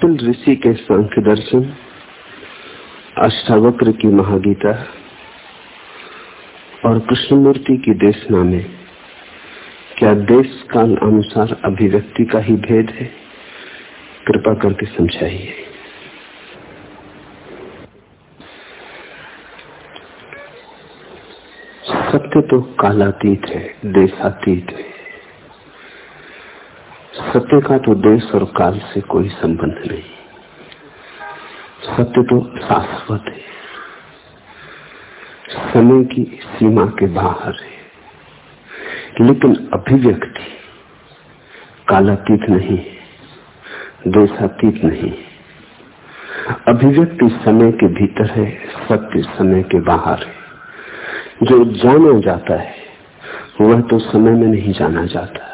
कपिल ऋषि के सांख्य दर्शन, अष्टावक्र की महागीता और कृष्णमूर्ति की देशना में क्या देश काल अनुसार अभिव्यक्ति का ही भेद है? कृपा करके समझाइए। सत्य तो कालातीत है, देशातीत है। सत्य का तो देश और काल से कोई संबंध नहीं। सत्य तो शाश्वत है। समय की सीमा के बाहर है। लेकिन अभिव्यक्ति कालातीत नहीं है, देशातीत नहीं अभिव्यक्ति समय के भीतर है, सत्य समय के बाहर है। जो जाना जाता है, वह तो समय में नहीं जाना जाता,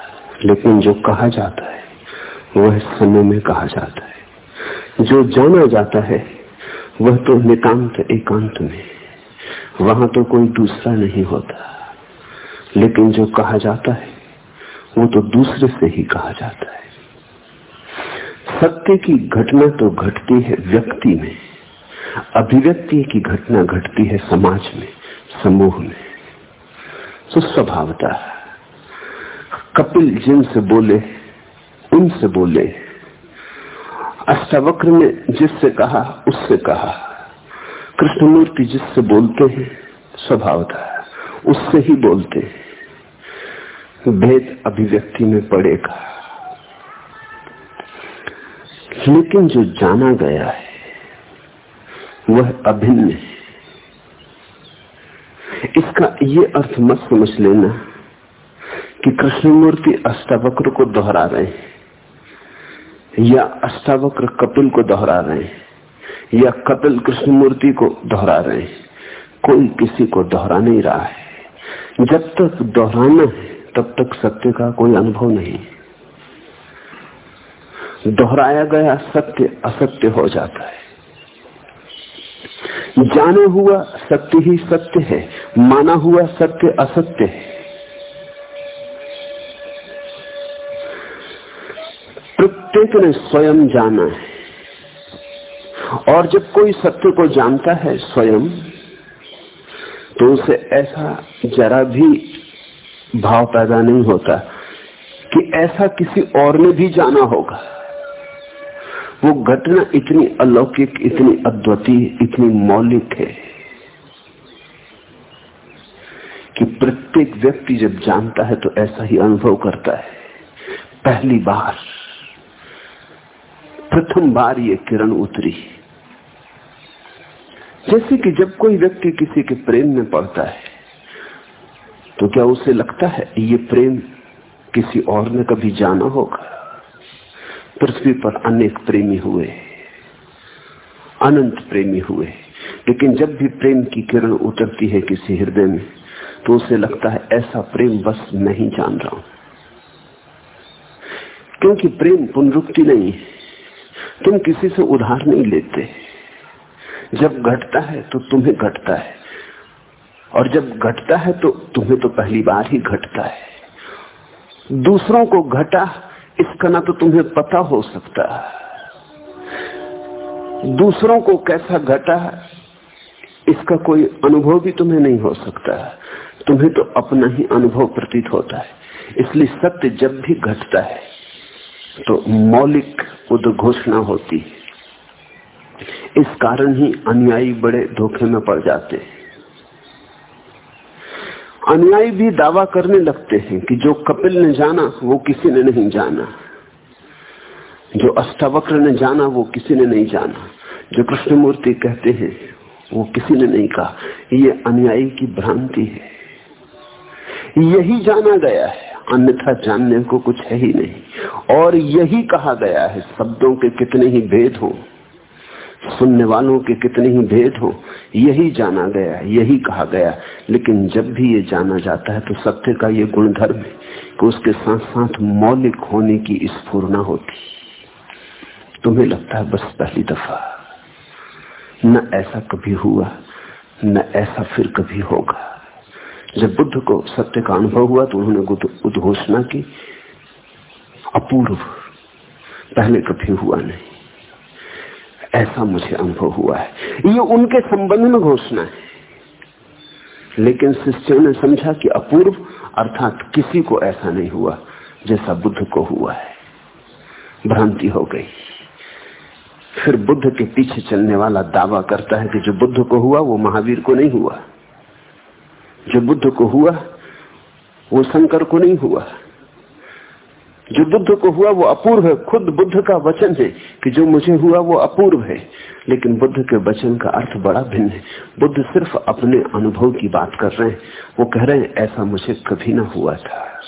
लेकिन जो कहा जाता वह समय में कहा जाता है। जो जाना जाता है, वह तो नितांत एकांत में वहाँ तो कोई दूसरा नहीं होता। लेकिन जो कहा जाता है, वो तो दूसरे से ही कहा जाता है। सत्य की घटना तो घटती है व्यक्ति में। अभिव्यक्ति की घटना घटती है समाज में, समूह में। तो स्वभावता कपिल जिनसे बोले उनसे बोले। अष्टावक्र ने जिससे कहा, उससे कहा। कृष्णमूर्ति जिससे बोलते हैं, स्वभाव था। उससे ही बोलते। हैं भेद अभिव्यक्ति में पड़ेगा। लेकिन जो जाना गया है, वह अभिन्न है। इसका ये अर्थ मत समझ लेना कि कृष्णमूर्ति अष्टावक्र को दोहरा रहे हैं। या अष्टावक्र कपिल को दोहरा रहे हैं, या कपिल कृष्णमूर्ति को दोहरा रहे हैं। कोई किसी को दोहरा नहीं रहा है। जब तक दोहराना है, तब तक सत्य का कोई अनुभव नहीं। दोहराया गया सत्य असत्य हो जाता है। जाने हुआ सत्य ही सत्य है, माना हुआ सत्य असत्य है। प्रत्येक ने स्वयं जाना है। और जब कोई सत्य को जानता है स्वयं तो उसे ऐसा जरा भी भाव पैदा नहीं होता कि ऐसा किसी और ने भी जाना होगा। वो घटना इतनी अलौकिक, इतनी अद्वितीय, इतनी मौलिक है कि प्रत्येक व्यक्ति जब जानता है तो ऐसा ही अनुभव करता है। पहली बार। प्रथम बार ये किरण उतरी। जैसे कि जब कोई व्यक्ति किसी के प्रेम में पड़ता है तो क्या उसे लगता है ये प्रेम किसी और ने कभी जाना होगा? पृथ्वी पर अनेक प्रेमी हुए, अनंत प्रेमी हुए, लेकिन जब भी प्रेम की किरण उतरती है किसी हृदय में तो उसे लगता है ऐसा प्रेम बस नहीं जान रहा हूँ। क्योंकि प्रेम पुनरुक्ति नहीं है। तुम किसी से उधार नहीं लेते। जब घटता है तो तुम्हें घटता है। और जब घटता है तो तुम्हें तो पहली बार ही घटता है। दूसरों को घटा, इसका ना तो तुम्हें पता हो सकता। दूसरों को कैसा घटा, इसका कोई अनुभव भी तुम्हें नहीं हो सकता। तुम्हें तो अपना ही अनुभव प्रतीत होता है। इसलिए सत्य जब भी घटता है तो मौलिक उद्घोषणा होती। है इस कारण ही अनुयायी बड़े धोखे में पड़ जाते। हैं अनुयायी भी दावा करने लगते हैं कि जो कपिल ने जाना, वो किसी ने नहीं जाना। जो अष्टावक्र ने जाना, वो किसी ने नहीं जाना। जो कृष्णमूर्ति कहते हैं, वो किसी ने नहीं कहा। ये अनुयायी की भ्रांति है। यही जाना गया है। अन्यथा जानने को कुछ है ही नहीं। और यही कहा गया है, शब्दों के कितने ही भेद हो, सुनने वालों के कितने ही भेद हो, यही जाना गया यही कहा गया लेकिन जब भी ये जाना जाता है तो सत्य का ये गुणधर्म है कि उसके साथ साथ मौलिक होने की स्फूर्णा होती। तुम्हें लगता है बस पहली दफ़ा। न ऐसा कभी हुआ, न ऐसा फिर कभी होगा। जब बुद्ध को सत्य का अनुभव हुआ तो उन्होंने उद्घोषणा की, अपूर्व, पहले कभी हुआ नहीं। ऐसा मुझे अनुभव हुआ है। ये उनके संबंध में घोषणा है। लेकिन शिष्यों ने समझा कि अपूर्व, अर्थात किसी को ऐसा नहीं हुआ जैसा बुद्ध को हुआ है। भ्रांति हो गई। फिर बुद्ध के पीछे चलने वाला दावा करता है कि जो बुद्ध को हुआ वो महावीर को नहीं हुआ। जो बुद्ध को हुआ, वो शंकर को नहीं हुआ। जो बुद्ध को हुआ, वो अपूर्व है। खुद बुद्ध का वचन है कि जो मुझे हुआ, वो अपूर्व है। लेकिन बुद्ध के वचन का अर्थ बड़ा भिन्न है। बुद्ध सिर्फ़ अपने अनुभव की बात कर रहे हैं। वो कह रहे हैं, ऐसा मुझे कभी ना हुआ था।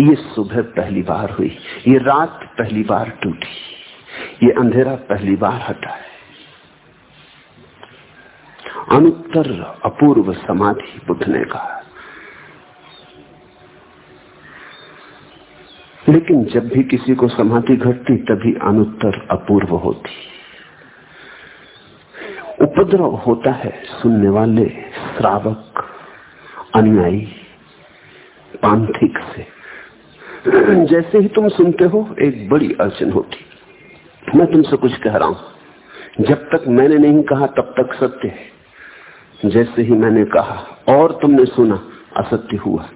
ये सुबह पहली बार हुई। ये रात पहली बार टूटी। ये अंधेरा पहली बार हटा है। अनुत्तर अपूर्व समाधि बुद्ध ने कहा। लेकिन जब भी किसी को समाधि घटती, तभी अनुत्तर अपूर्व होती। उपद्रव होता है सुनने वाले, श्रावक, अनुयायी, पांथिक से। जैसे ही तुम सुनते हो, एक बड़ी अड़चन होती। मैं तुमसे कुछ कह रहा हूँ। जब तक मैंने नहीं कहा, तब तक सत्य है। जैसे ही मैंने कहा, और तुमने सुना, असत्य हुआ।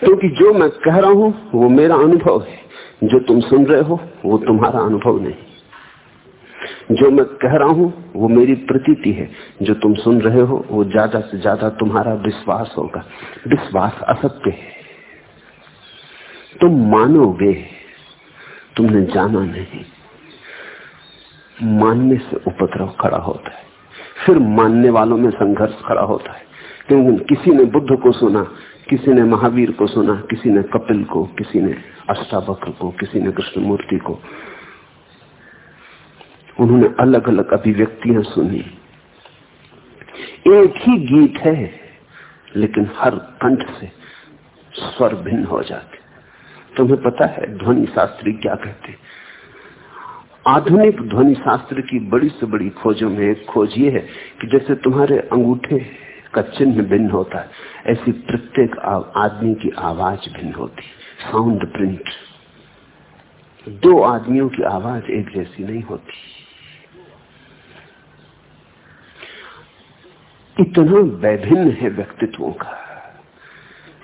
क्योंकि जो मैं कह रहा हूँ, वो मेरा अनुभव है। जो तुम सुन रहे हो, वो तुम्हारा अनुभव नहीं। जो मैं कह रहा हूँ, वो मेरी प्रतीति है। जो तुम सुन रहे हो, वो ज़्यादा से ज़्यादा तुम्हारा विश्वास होगा। विश्वास असत्य है। तुम मानोगे, तुमने जाना नहीं। मानने से उपद्रव खड़ा होता है। फिर मानने वालों में संघर्ष खड़ा होता है। क्योंकि किसी ने बुद्ध को सुना, किसी ने महावीर को सुना, किसी ने कपिल को, किसी ने अष्टावक्र को, किसी ने कृष्णमूर्ति को। उन्होंने अलग अलग अभिव्यक्तियाँ सुनी। एक ही गीत है, लेकिन हर कंठ से स्वर भिन्न हो जाते। तुम्हें पता है ध्वनि शास्त्री क्या कहते आधुनिक ध्वनि शास्त्र की बड़ी से बड़ी खोजों में एक खोज ये है कि जैसे तुम्हारे अंगूठे का चिन्ह भिन्न होता है, ऐसी प्रत्येक आदमी की आवाज़ भिन्न होती साउंड प्रिंट दो आदमियों की आवाज़ एक जैसी नहीं होती। इतना वैभिन्न है व्यक्तित्वों का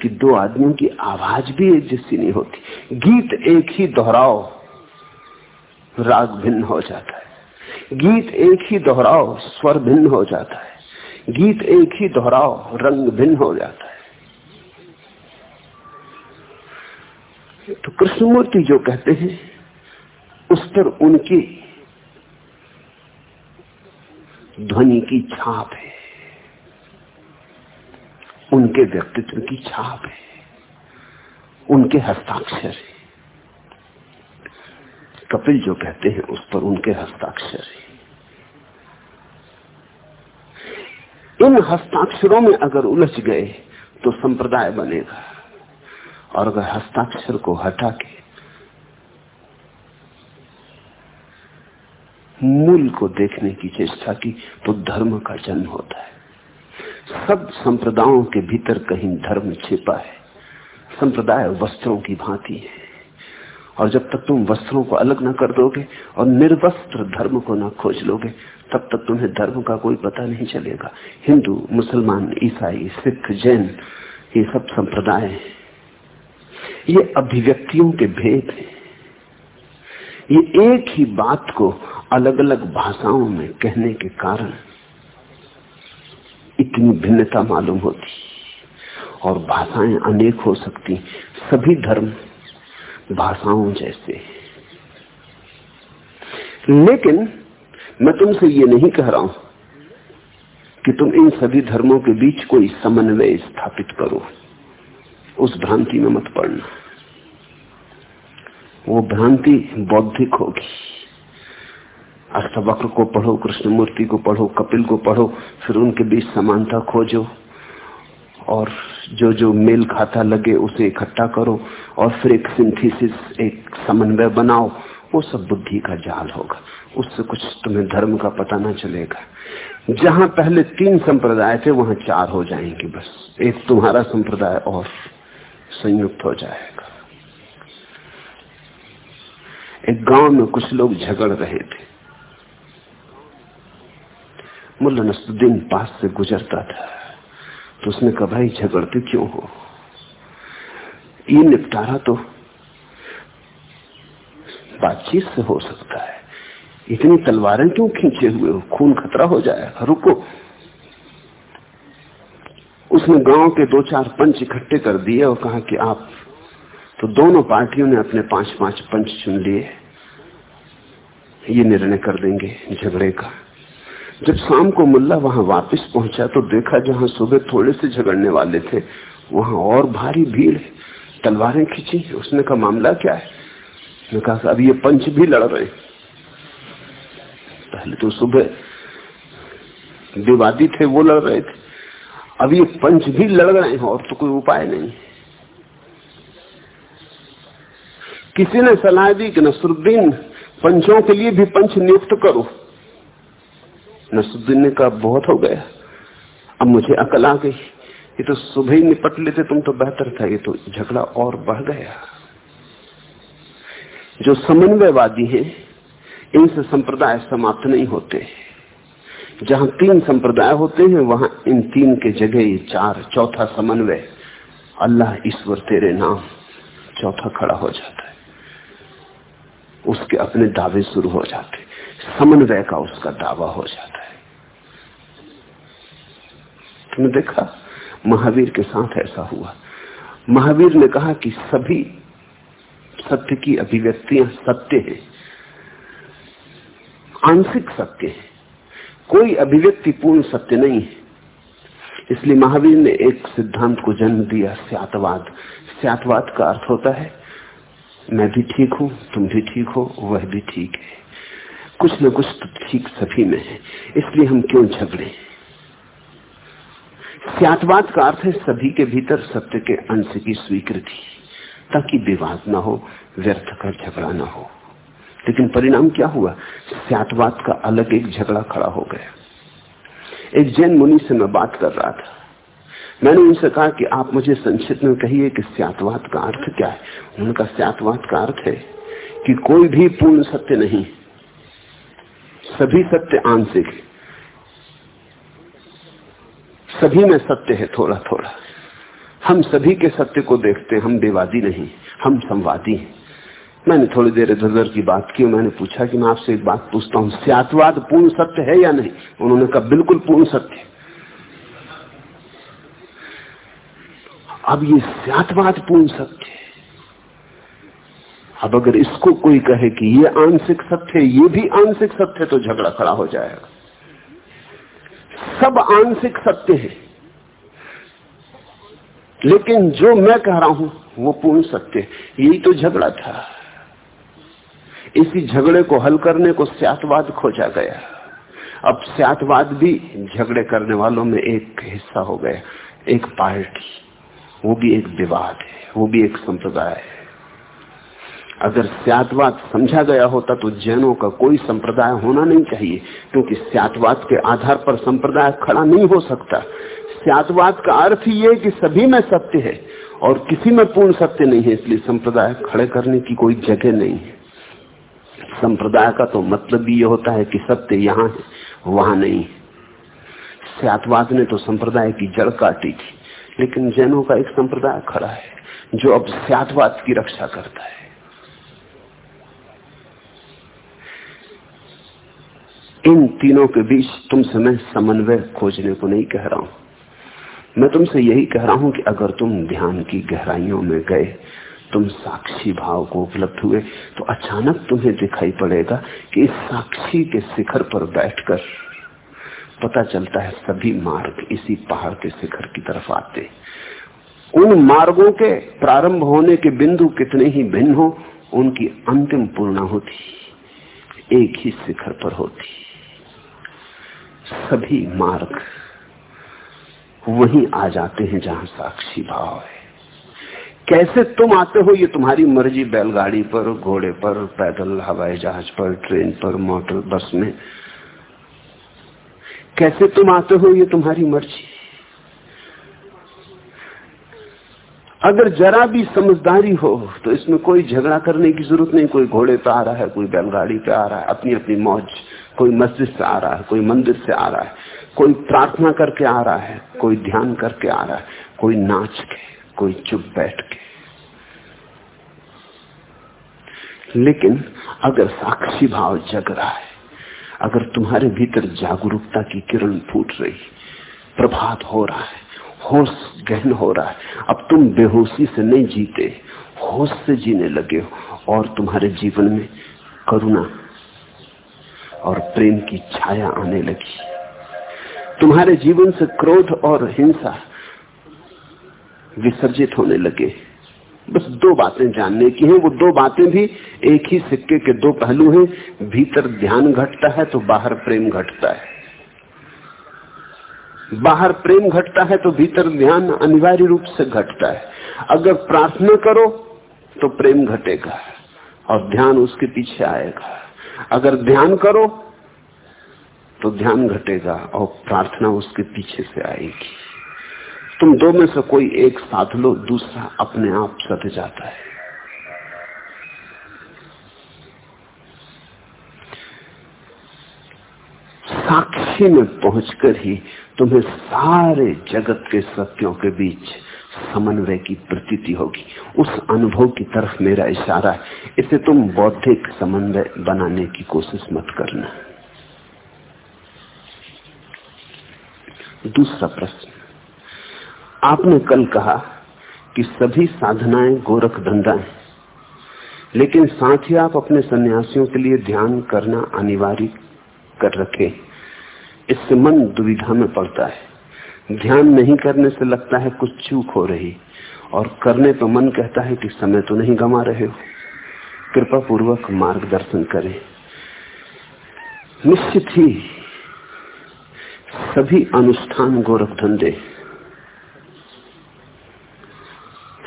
कि दो आदमियों की आवाज़ भी एक जैसी नहीं होती। गीत एक ही दोहराओ। राग भिन्न हो जाता है। गीत एक ही दोहराओ स्वर भिन्न हो जाता है। गीत एक ही दोहराओ रंग भिन्न हो जाता है। तो कृष्णमूर्ति जो कहते हैं, उस पर उनकी ध्वनि की छाप है। उनके व्यक्तित्व की छाप है। उनके हस्ताक्षर है। कपिल जो कहते हैं, उस पर उनके हस्ताक्षर है। इन हस्ताक्षरों में अगर उलझ गए तो संप्रदाय बनेगा। और अगर हस्ताक्षर को हटा के मूल को देखने की चेष्टा की तो धर्म का जन्म होता है। सब संप्रदायों के भीतर कहीं धर्म छिपा है। संप्रदाय वस्त्रों की भांति है। और जब तक तुम वस्त्रों को अलग न कर दोगे और निर्वस्त्र धर्म को न खोज लोगे, तब तक तुम्हें धर्म का कोई पता नहीं चलेगा। हिंदू, मुसलमान, ईसाई, सिख, जैन, ये सब संप्रदाय हैं। ये अभिव्यक्तियों के भेद हैं। ये एक ही बात को अलग अलग भाषाओं में कहने के कारण इतनी भिन्नता मालूम होती और भाषाएँ अनेक हो सकती। सभी धर्म भाषाओं जैसे। लेकिन मैं तुमसे ये नहीं कह रहा हूँ कि तुम इन सभी धर्मों के बीच कोई समन्वय स्थापित करो। उस भ्रांति में मत पड़ना। वो भ्रांति बौद्धिक होगी। अष्टवक्र को पढ़ो, कृष्णमूर्ति को पढ़ो, कपिल को पढ़ो, फिर उनके बीच समानता खोजो। और जो जो मेल खाता लगे उसे इकट्ठा करो और फिर एक सिंथेसिस, एक समन्वय बनाओ, वो सब बुद्धि का जाल होगा। उससे कुछ तुम्हें धर्म का पता ना चलेगा। जहाँ पहले तीन संप्रदाय थे, वहाँ चार हो जाएँगे बस। एक तुम्हारा संप्रदाय और संयुक्त हो जाएगा। एक गाँव में कुछ लोग झगड़ रहे थे। मुल्ला नसुद्दीन पास से गुजरता था। तो उसने कहा, भाई, झगड़ते क्यों हो? ये निपटारा तो बातचीत से हो सकता है। इतनी तलवारें क्यों खींचे हुए हो? खून खतरा हो जाएगा। रुको। उसने गाँव के दो चार पंच इकट्ठे कर दिए और कहा कि आप तो दोनों पार्टियों ने अपने पाँच पाँच पंच चुन लिए। ये निर्णय कर देंगे झगड़े का। जब शाम को मुल्ला वहाँ वापस पहुँचा तो देखा जहाँ सुबह थोड़े से झगड़ने वाले थे, वहाँ और भारी भीड़ है। तलवारें खींची उसने कहा, मामला क्या है? मैं कहा अब ये पंच भी लड़ रहे पहले तो सुबह विवादी थे, वो लड़ रहे थे। अब ये पंच भी लड़ रहे हैं और तो कोई उपाय नहीं। किसी ने सलाह दी कि नसरुद्दीन, पंचों के लिए भी पंच नियुक्त करो। नसरुद्दीन ने कहा बहुत हो गया। अब मुझे अकल आ गई ये तो सुबह ही निपट लेते, तुम तो बेहतर था। ये तो झगड़ा और बढ़ गया। जो समन्वयवादी हैं, इनसे संप्रदाय समाप्त नहीं होते। जहाँ तीन संप्रदाय होते हैं, वहाँ इन तीन के जगह ये चार, चौथा समन्वय। अल्लाह ईश्वर तेरे नाम, चौथा खड़ा हो जाता है। उसके अपने दावे शुरू हो जाते। समन्वय का उसका दावा हो जाता है तुमने देखा, महावीर के साथ ऐसा हुआ। महावीर ने कहा कि सभी सत्य की अभिव्यक्तियाँ सत्य है। आंशिक सत्य है। कोई अभिव्यक्ति पूर्ण सत्य नहीं है। इसलिए महावीर ने एक सिद्धांत को जन्म दिया, स्यातवाद। स्यातवाद का अर्थ होता है, मैं भी ठीक हूँ, तुम भी ठीक हो, वह भी ठीक है। कुछ न कुछ तो ठीक सभी में है। इसलिए हम क्यों झगड़े स्यातवाद का अर्थ है सभी के भीतर सत्य के अंश की स्वीकृति, ताकि विवाद ना हो, व्यर्थ का झगड़ा ना हो। लेकिन परिणाम क्या हुआ? स्यातवाद का अलग एक झगड़ा खड़ा हो गया। एक जैन मुनि से मैं बात कर रहा था। मैंने उनसे कहा कि आप मुझे संक्षिप्त में कहिए कि स्यातवाद का अर्थ क्या है। उनका स्यातवाद का अर्थ है कि कोई भी पूर्ण सत्य नहीं। सभी सत्य आंशिक सभी में सत्य है थोड़ा थोड़ा हम सभी के सत्य को देखते हैं, हम विवादी नहीं, हम संवादी हैं। मैंने थोड़ी देर इधर उधर की बात की, मैंने पूछा कि मैं आपसे एक बात पूछता हूँ स्यातवाद पूर्ण सत्य है या नहीं? उन्होंने कहा, बिल्कुल पूर्ण सत्य अब ये स्यातवाद पूर्ण सत्य है। अब अगर इसको कोई कहे कि ये आंशिक सत्य है, ये भी आंशिक सत्य है तो झगड़ा खड़ा हो जाएगा। सब आंशिक सत्य है। लेकिन जो मैं कह रहा हूँ, वो पूर्ण सत्य यही तो झगड़ा था। इसी झगड़े को हल करने को स्यातवाद खोजा गया। अब स्यातवाद भी झगड़े करने वालों में एक हिस्सा हो गया, एक पार्टी। वो भी एक विवाद है, वो भी एक संप्रदाय है। अगर स्यातवाद समझा गया होता तो जैनों का कोई संप्रदाय होना नहीं चाहिए, क्योंकि स्यातवाद के आधार पर संप्रदाय खड़ा नहीं हो सकता। स्यातवाद का अर्थ ही है कि सभी में सत्य है और किसी में पूर्ण सत्य नहीं है, इसलिए संप्रदाय खड़े करने की कोई जगह नहीं है। संप्रदाय का तो मतलब ये होता है कि सत्य यहाँ है, वहाँ नहीं स्यातवाद ने तो संप्रदाय की जड़ काटी थी, लेकिन जैनों का एक संप्रदाय खड़ा है, जो अब स्यातवाद की रक्षा करता है। इन तीनों के बीच तुमसे मैं समन्वय खोजने को नहीं कह रहा हूँ। मैं तुमसे यही कह रहा हूँ कि अगर तुम ध्यान की गहराइयों में गए, तुम साक्षी भाव को उपलब्ध हुए तो अचानक तुम्हें दिखाई पड़ेगा कि इस साक्षी के शिखर पर बैठकर पता चलता है सभी मार्ग इसी पहाड़ के शिखर की तरफ़ आते। उन मार्गों के प्रारंभ होने के बिंदु कितने ही भिन्न हो, उनकी अंतिम पूर्णा होती, एक ही शिखर पर होती। सभी मार्ग वहीं आ जाते हैं जहाँ साक्षी भाव है। कैसे तुम आते हो? ये तुम्हारी मर्ज़ी। बैलगाड़ी पर, घोड़े पर, पैदल, हवाई जहाज़ पर, ट्रेन पर, मोटर, बस में। कैसे तुम आते हो? ये तुम्हारी मर्ज़ी। अगर जरा भी समझदारी हो तो इसमें कोई झगड़ा करने की ज़रूरत नहीं। कोई घोड़े पे आ रहा है, कोई बैलगाड़ी पे आ रहा है। अपनी अपनी मौज कोई मस्जिद से आ रहा है, कोई मंदिर से आ रहा है, कोई प्रार्थना करके आ रहा है, कोई ध्यान करके आ रहा है, कोई नाच के, कोई चुप बैठ के। लेकिन अगर साक्षी भाव जग रहा है, अगर तुम्हारे भीतर जागरूकता की किरण फूट रही, प्रभात हो रहा है, होश गहन हो रहा है, अब तुम बेहोशी से नहीं जीते, होश से जीने लगे हो, और तुम्हारे जीवन में करुणा और प्रेम की छाया आने लगी। तुम्हारे जीवन से क्रोध और हिंसा विसर्जित होने लगे। बस दो बातें जानने की हैं। वो दो बातें भी एक ही सिक्के के दो पहलू हैं। भीतर ध्यान घटता है तो बाहर प्रेम घटता है। बाहर प्रेम घटता है तो भीतर ध्यान अनिवार्य रूप से घटता है। अगर प्रार्थना करो तो प्रेम घटेगा और ध्यान उसके पीछे आएगा। अगर ध्यान करो तो ध्यान घटेगा और प्रार्थना उसके पीछे से आएगी। तुम दो में से कोई एक साध लो, दूसरा अपने आप सद जाता है। साक्षी में पहुंचकर ही तुम्हें सारे जगत के सत्यों के बीच समन्वय की प्रतीति होगी। उस अनुभव की तरफ़ मेरा इशारा है। इसे तुम बौद्धिक समन्वय बनाने की कोशिश मत करना। दूसरा प्रश्न। आपने कल कहा कि सभी साधनाएँ गोरख धंधा है, लेकिन साथ ही आप अपने सन्यासियों के लिए ध्यान करना अनिवार्य कर रखे इससे मन दुविधा में पड़ता है। ध्यान नहीं करने से लगता है कुछ चूक हो रही। और करने पर मन कहता है कि समय तो नहीं गमा रहे हो। कृपा पूर्वक मार्गदर्शन करें। निश्चित ही सभी अनुष्ठान गोरख धंधे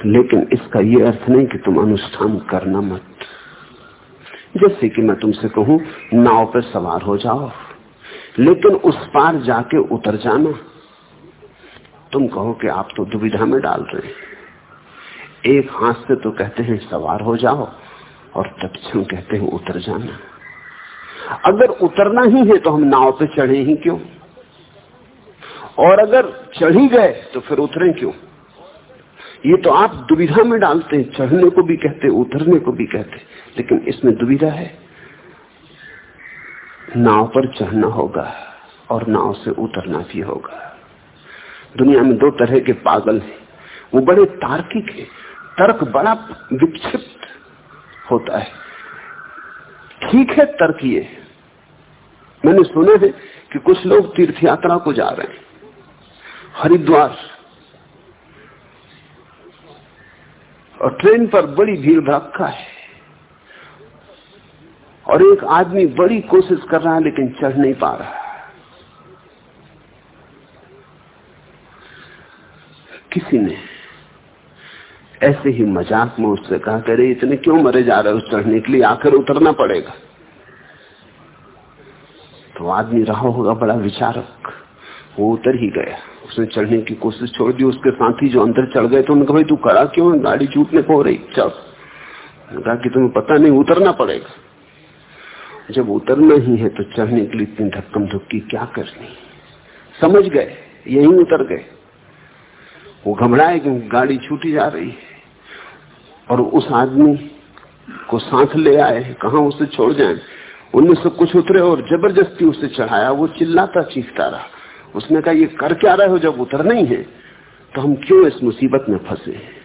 लेकिन इसका यह अर्थ नहीं कि तुम अनुष्ठान करना मत। जैसे कि मैं तुमसे कहूँ, नाव पर सवार हो जाओ, लेकिन उस पार जाके उतर जाना। तुम कहो कि आप तो दुविधा में डाल रहे हैं। एक हाथ से तो कहते हैं, सवार हो जाओ, और तत्म कहते हैं, उतर जाना। अगर उतरना ही है तो हम नाव पे चढ़े ही क्यों? और अगर चढ़ गए तो फिर उतरे क्यों? ये तो आप दुविधा में डालते हैं, चढ़ने को भी कहते उतरने को भी कहते लेकिन इसमें दुविधा है। नाव पर चढ़ना होगा, और नाव से उतरना भी होगा। दुनिया में दो तरह के पागल हैं। वो बड़े तार्किक है। तर्क बड़ा विक्षिप्त होता है। ठीक है तर्क ये मैंने सुने थे कि कुछ लोग तीर्थ यात्रा को जा रहे हैं। हरिद्वार। और ट्रेन पर बड़ी भीड़ भड़का है। और एक आदमी बड़ी कोशिश कर रहा है, लेकिन चढ़ नहीं पा रहा किसी ने ऐसे ही मज़ाक में उससे कहा करे इतने क्यों मरे जा रहे हो? चढ़ने के लिए आखिर उतरना पड़ेगा। तो आदमी रहा होगा बड़ा विचारक। वो उतर ही गया। उसने चढ़ने की कोशिश छोड़ दी। उसके साथी जो अंदर चढ़ गए तो उन्होंने भाई, तू खड़ा क्यों गाड़ी छूटने को रही चल कहा कि तुम्हें पता नहीं, उतरना पड़ेगा। जब उतरना ही है तो चढ़ने के लिए इतनी धक्कम धुक्की क्या करनी? समझ गए, यही उतर गए। वो घबराए क्योंकि गाड़ी छूटी जा रही है। और उस आदमी को साथ ले आए कहा उसे छोड़ जाए? उनमें से कुछ उतरे और ज़बरदस्ती उसे चढ़ाया, वो चिल्लाता चीखता रहा। उसने कहा, ये कर क्या रहे हो जब उतर नहीं है? तो हम क्यों इस मुसीबत में फंसे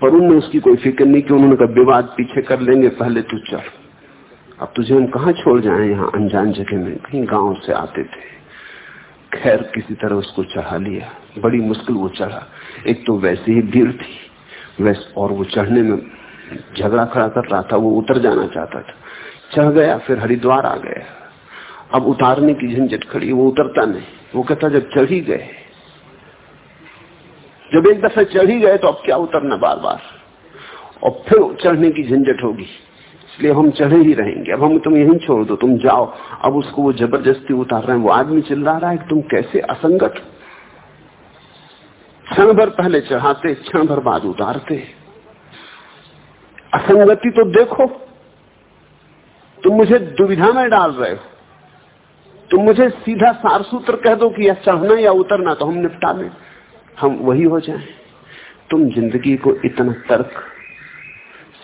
पर उनने उसकी कोई फ़िक्र नहीं की उन्होंने कहा, विवाद पीछे कर लेंगे, पहले तू चढ़। अब तुझे हम कहा छोड़ जाए यहाँ अनजान जगह में? कहीं गाँव से आते थे। खैर, किसी तरह उसको चढ़ा लिया। बड़ी मुश्किल वो चढ़ा। एक तो वैसे ही भीड़ थी, वैसे और वो चढ़ने में झगड़ा खड़ा कर रहा था, वो उतर जाना चाहता था। चढ़ गया, फिर हरिद्वार आ गया। अब उतारने की झंझट खड़ी, वो उतरता नहीं। वो कहता, जब चढ़ ही गए। जब एक दफे चढ़ ही गए तो अब क्या उतरना बार बार और फिर चढ़ने की झंझट होगी। इसलिए हम चढ़े ही रहेंगे। अब हम तुम यहीं छोड़ दो, तुम जाओ। अब उसको वो ज़बरदस्ती उतार रहे हैं। वो आदमी चिल्ला रहा है कि तुम कैसे असंगत क्षण भर पहले चढ़ाते, क्षण भर बाद उतारते। असंगति तो देखो, तुम मुझे दुविधा में डाल रहे हो। तुम मुझे सीधा सार सूत्र कह दो कि या चढ़ना या उतरना तो हम निपटा लें हम वही हो जाएँ। तुम ज़िंदगी को इतना तर्क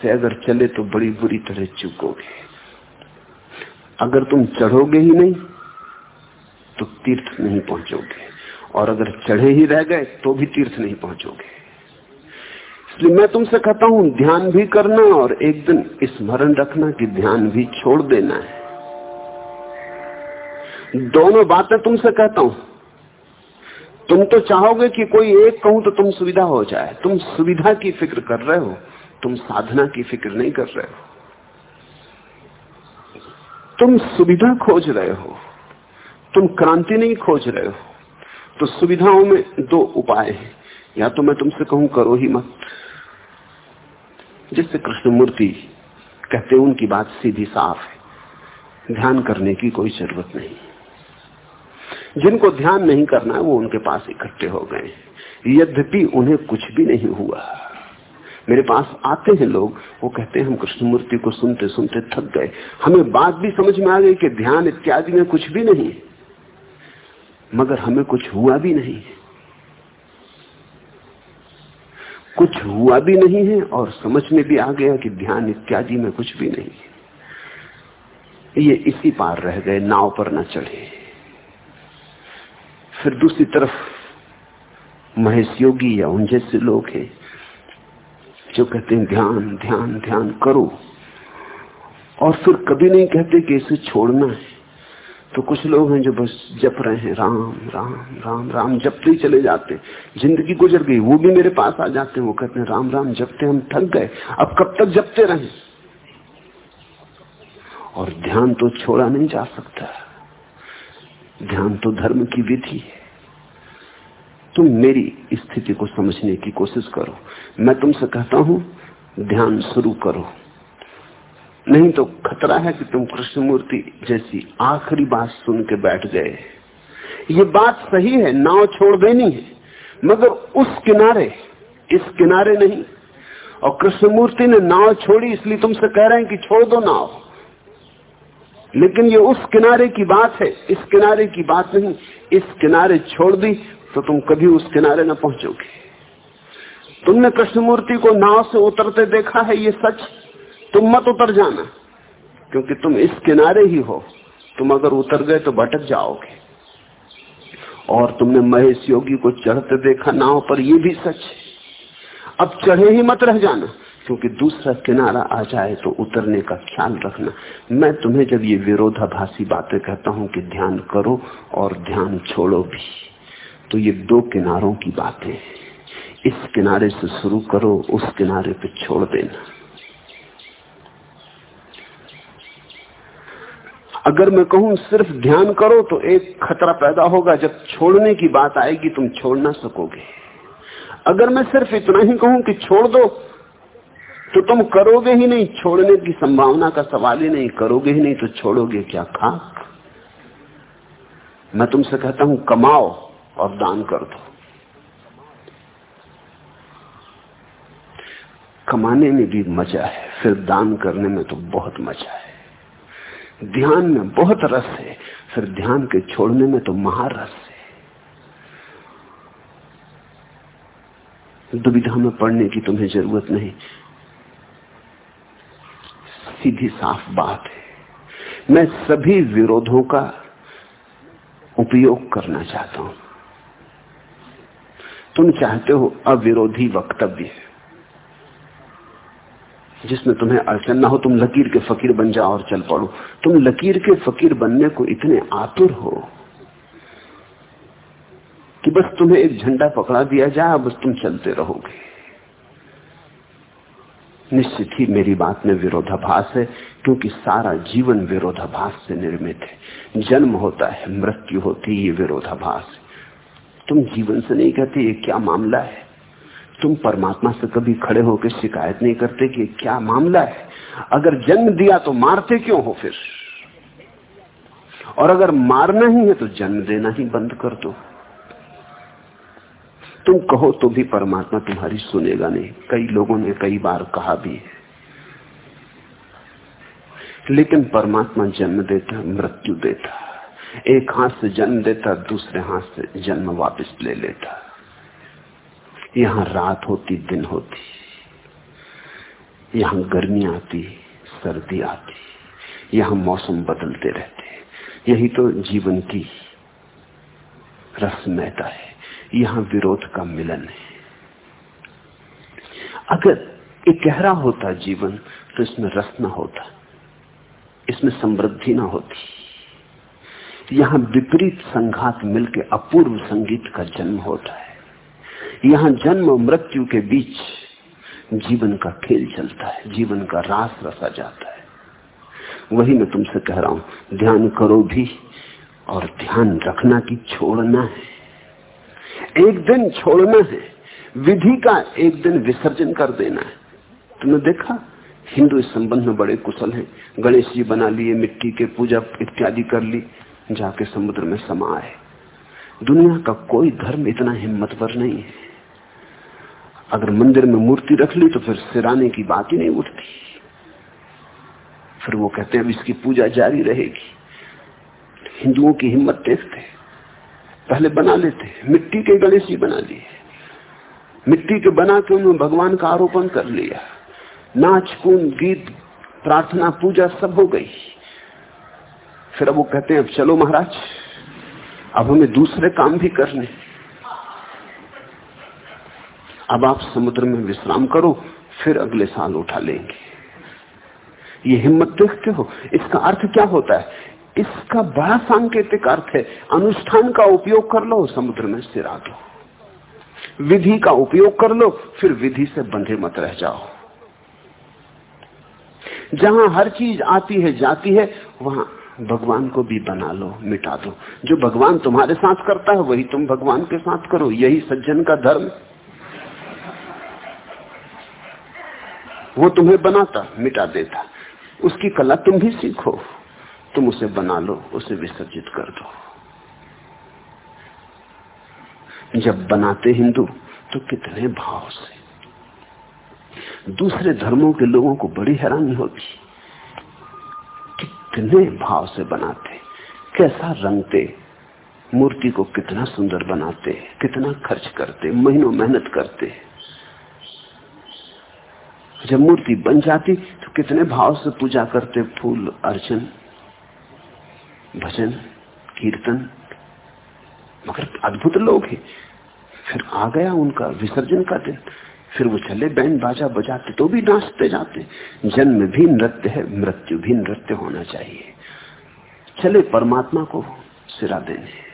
से अगर चले तो बड़ी बुरी तरह चुकोगे। अगर तुम चढ़ोगे ही नहीं तो तीर्थ नहीं पहुंचोगे। और अगर चढ़े ही रह गए तो भी तीर्थ नहीं पहुंचोगे। इसलिए मैं तुमसे कहता हूँ, ध्यान भी करना और एक दिन स्मरण रखना कि ध्यान भी छोड़ देना है। दोनों बातें तुमसे कहता हूँ। तुम तो चाहोगे कि कोई एक कहूँ तो तुम सुविधा हो जाए। तुम सुविधा की फ़िक्र कर रहे हो, तुम साधना की फ़िक्र नहीं कर रहे हो। तुम सुविधा खोज रहे हो, तुम क्रांति नहीं खोज रहे हो। तो सुविधाओं में दो उपाय हैं। या तो मैं तुमसे कहूँ, करो ही मत। जिससे कृष्ण मूर्ति कहते उनकी बात सीधी साफ़ है। ध्यान करने की कोई ज़रूरत नहीं। जिनको ध्यान नहीं करना है, वो उनके पास इकट्ठे हो गए यद्यपि उन्हें कुछ भी नहीं हुआ। मेरे पास आते हैं लोग, वो कहते हैं, हम कृष्णमूर्ति को सुनते सुनते थक गए। हमें बात भी समझ में आ गई कि ध्यान इत्यादि में कुछ भी नहीं मगर हमें कुछ हुआ भी नहीं है। कुछ हुआ भी नहीं है और समझ में भी आ गया कि ध्यान इत्यादि में कुछ भी नहीं है। ये इसी पार रह गए, नाव पर न चढ़े। फिर दूसरी तरफ़ महेश योगी या उन जैसे लोग हैं जो कहते हैं, ध्यान ध्यान ध्यान करो। और फिर कभी नहीं कहते कि इसे छोड़ना है। तो कुछ लोग हैं जो बस जप रहे हैं, राम राम राम राम, जपते ही चले जाते ज़िंदगी गुजर गई, वो भी मेरे पास आ जाते हैं। वो कहते हैं, राम राम, जपते हम थक गए, अब कब तक जपते रहे? और ध्यान तो छोड़ा नहीं जा सकता। ध्यान तो धर्म की विधि है। तुम मेरी स्थिति को समझने की कोशिश करो। मैं तुमसे कहता हूँ, ध्यान शुरू करो। नहीं तो खतरा है कि तुम कृष्णमूर्ति जैसी आखिरी बात सुन के बैठ गए। ये बात सही है, नाव छोड़ देनी है, मगर उस किनारे, इस किनारे नहीं। और कृष्णमूर्ति ने नाव छोड़ी, इसलिए तुमसे कह रहे हैं कि छोड़ दो नाव। लेकिन ये उस किनारे की बात है, इस किनारे की बात नहीं, इस किनारे छोड़ दी तो तुम कभी उस किनारे न पहुंचोगे। तुमने कृष्णमूर्ति को नाव से उतरते देखा है, ये सच? तुम मत उतर जाना, क्योंकि तुम इस किनारे ही हो। तुम अगर उतर गए तो भटक जाओगे। और तुमने महेश योगी को चढ़ते देखा, नाव पर ये भी सच है। अब चढ़े ही मत रह जाना, क्योंकि दूसरा किनारा आ जाए तो उतरने का ख्याल रखना। मैं तुम्हें जब ये विरोधाभासी बातें कहता हूँ कि ध्यान करो और ध्यान छोड़ो भी तो ये दो किनारों की बातें इस किनारे से शुरू करो, उस किनारे पे छोड़ देना। अगर मैं कहूँ सिर्फ़ ध्यान करो तो एक खतरा पैदा होगा, जब छोड़ने की बात आएगी तुम छोड़ ना सकोगे। अगर मैं सिर्फ़ इतना ही कहूँ कि छोड़ दो तो तुम करोगे ही नहीं, छोड़ने की संभावना का सवाल ही नहीं, करोगे ही नहीं तो छोड़ोगे क्या खाक? मैं तुमसे कहता हूँ, कमाओ और दान कर दो। कमाने में भी मज़ा है, फिर दान करने में तो बहुत मज़ा है। ध्यान में बहुत रस है। फिर ध्यान के छोड़ने में तो महारस है। दुविधा में पड़ने की तुम्हें ज़रूरत नहीं। सीधी साफ़ बात है। मैं सभी विरोधों का उपयोग करना चाहता हूँ। तुम चाहते हो अविरोधी वक्तव्य। जिसमें तुम्हें अड़चन ना हो, तुम लकीर के फकीर बन जाओ और चल पड़ो। तुम लकीर के फकीर बनने को इतने आतुर हो कि बस तुम्हें एक झंडा पकड़ा दिया जाए, बस तुम चलते रहोगे। निश्चित ही मेरी बात में विरोधाभास है, क्योंकि सारा जीवन विरोधाभास से निर्मित है। जन्म होता है, मृत्यु होती है, ये विरोधाभास तुम जीवन से नहीं कहते, ये क्या मामला है? तुम परमात्मा से कभी खड़े होकर शिकायत नहीं करते कि क्या मामला है? अगर जन्म दिया तो मारते क्यों हो फिर? और अगर मारना ही है तो जन्म देना ही बंद कर दो। तुम कहो तो भी परमात्मा तुम्हारी सुनेगा नहीं। कई लोगों ने कई बार कहा भी है। लेकिन परमात्मा जन्म देता, मृत्यु देता। एक हाथ से जन्म देता, दूसरे हाथ से जन्म वापस ले लेता। यहाँ रात होती, दिन होती। यहाँ गर्मी आती, सर्दी आती। यहाँ मौसम बदलते रहते। यही तो जीवन की रसमयता है। यहाँ विरोध का मिलन है। अगर एक गहरा होता जीवन तो इसमें रस न होता। इसमें समृद्धि ना होती। यहाँ विपरीत संघात मिलकर अपूर्व संगीत का जन्म होता है। यहाँ जन्म मृत्यु के बीच जीवन का खेल चलता है, जीवन का रास रसा जाता है। वही मैं तुमसे कह रहा हूँ, ध्यान करो भी और ध्यान रखना की छोड़ना है। एक दिन छोड़ना है, विधि का एक दिन विसर्जन कर देना है। तुमने देखा? हिंदू इस संबंध में बड़े कुशल हैं। गणेश जी बना लिए, मिट्टी के पूजा इत्यादि कर ली, जाके समुद्र में समा आए। दुनिया का कोई धर्म इतना हिम्मतवर नहीं है। अगर मंदिर में मूर्ति रख ली तो फिर सिराने की बात ही नहीं उठती। फिर वो कहते हैं, अब इसकी पूजा जारी रहेगी। हिंदुओं की हिम्मत देखते पहले बना लेते मिट्टी के गणेश जी बना लिए मिट्टी के बना के उन्होंने भगवान का आरोपण कर लिया। नाच कून गीत, प्रार्थना, पूजा सब हो गई। फिर अब वो कहते हैं, अब चलो महाराज, अब हमें दूसरे काम भी करने अब आप समुद्र में विश्राम करो, फिर अगले साल उठा लेंगे। ये हिम्मत देखते हो, इसका अर्थ क्या होता है? इसका बड़ा सांकेतिक अर्थ है, अनुष्ठान का उपयोग कर लो, समुद्र में सिरा दो विधि का उपयोग कर लो, फिर विधि से बंधे मत रह जाओ। जहाँ हर चीज़ आती है, जाती है, वहाँ भगवान को भी बना लो, मिटा दो। जो भगवान तुम्हारे साथ करता है, वही तुम भगवान के साथ करो। यही सज्जन का धर्म। वो तुम्हें बनाता, मिटा देता। उसकी कला तुम भी सीखो। तुम उसे बना लो, उसे विसर्जित कर दो। जब बनाते हिंदू तो कितने भाव से। दूसरे धर्मों के लोगों को बड़ी हैरानी होती कितने भाव से बनाते। कैसा रंगते मूर्ति को कितना सुंदर बनाते। कितना खर्च करते। महीनों मेहनत करते। जब मूर्ति बन जाती तो कितने भाव से पूजा करते फूल अर्चन, भजन, कीर्तन। मगर अद्भुत लोग हैं। फिर आ गया उनका विसर्जन का दिन। फिर वो चले बैंड बाजा बजाते तो भी नाचते जाते। जन्म भी नृत्य है, मृत्यु भी नृत्य होना चाहिए। चले परमात्मा को सिरा देने।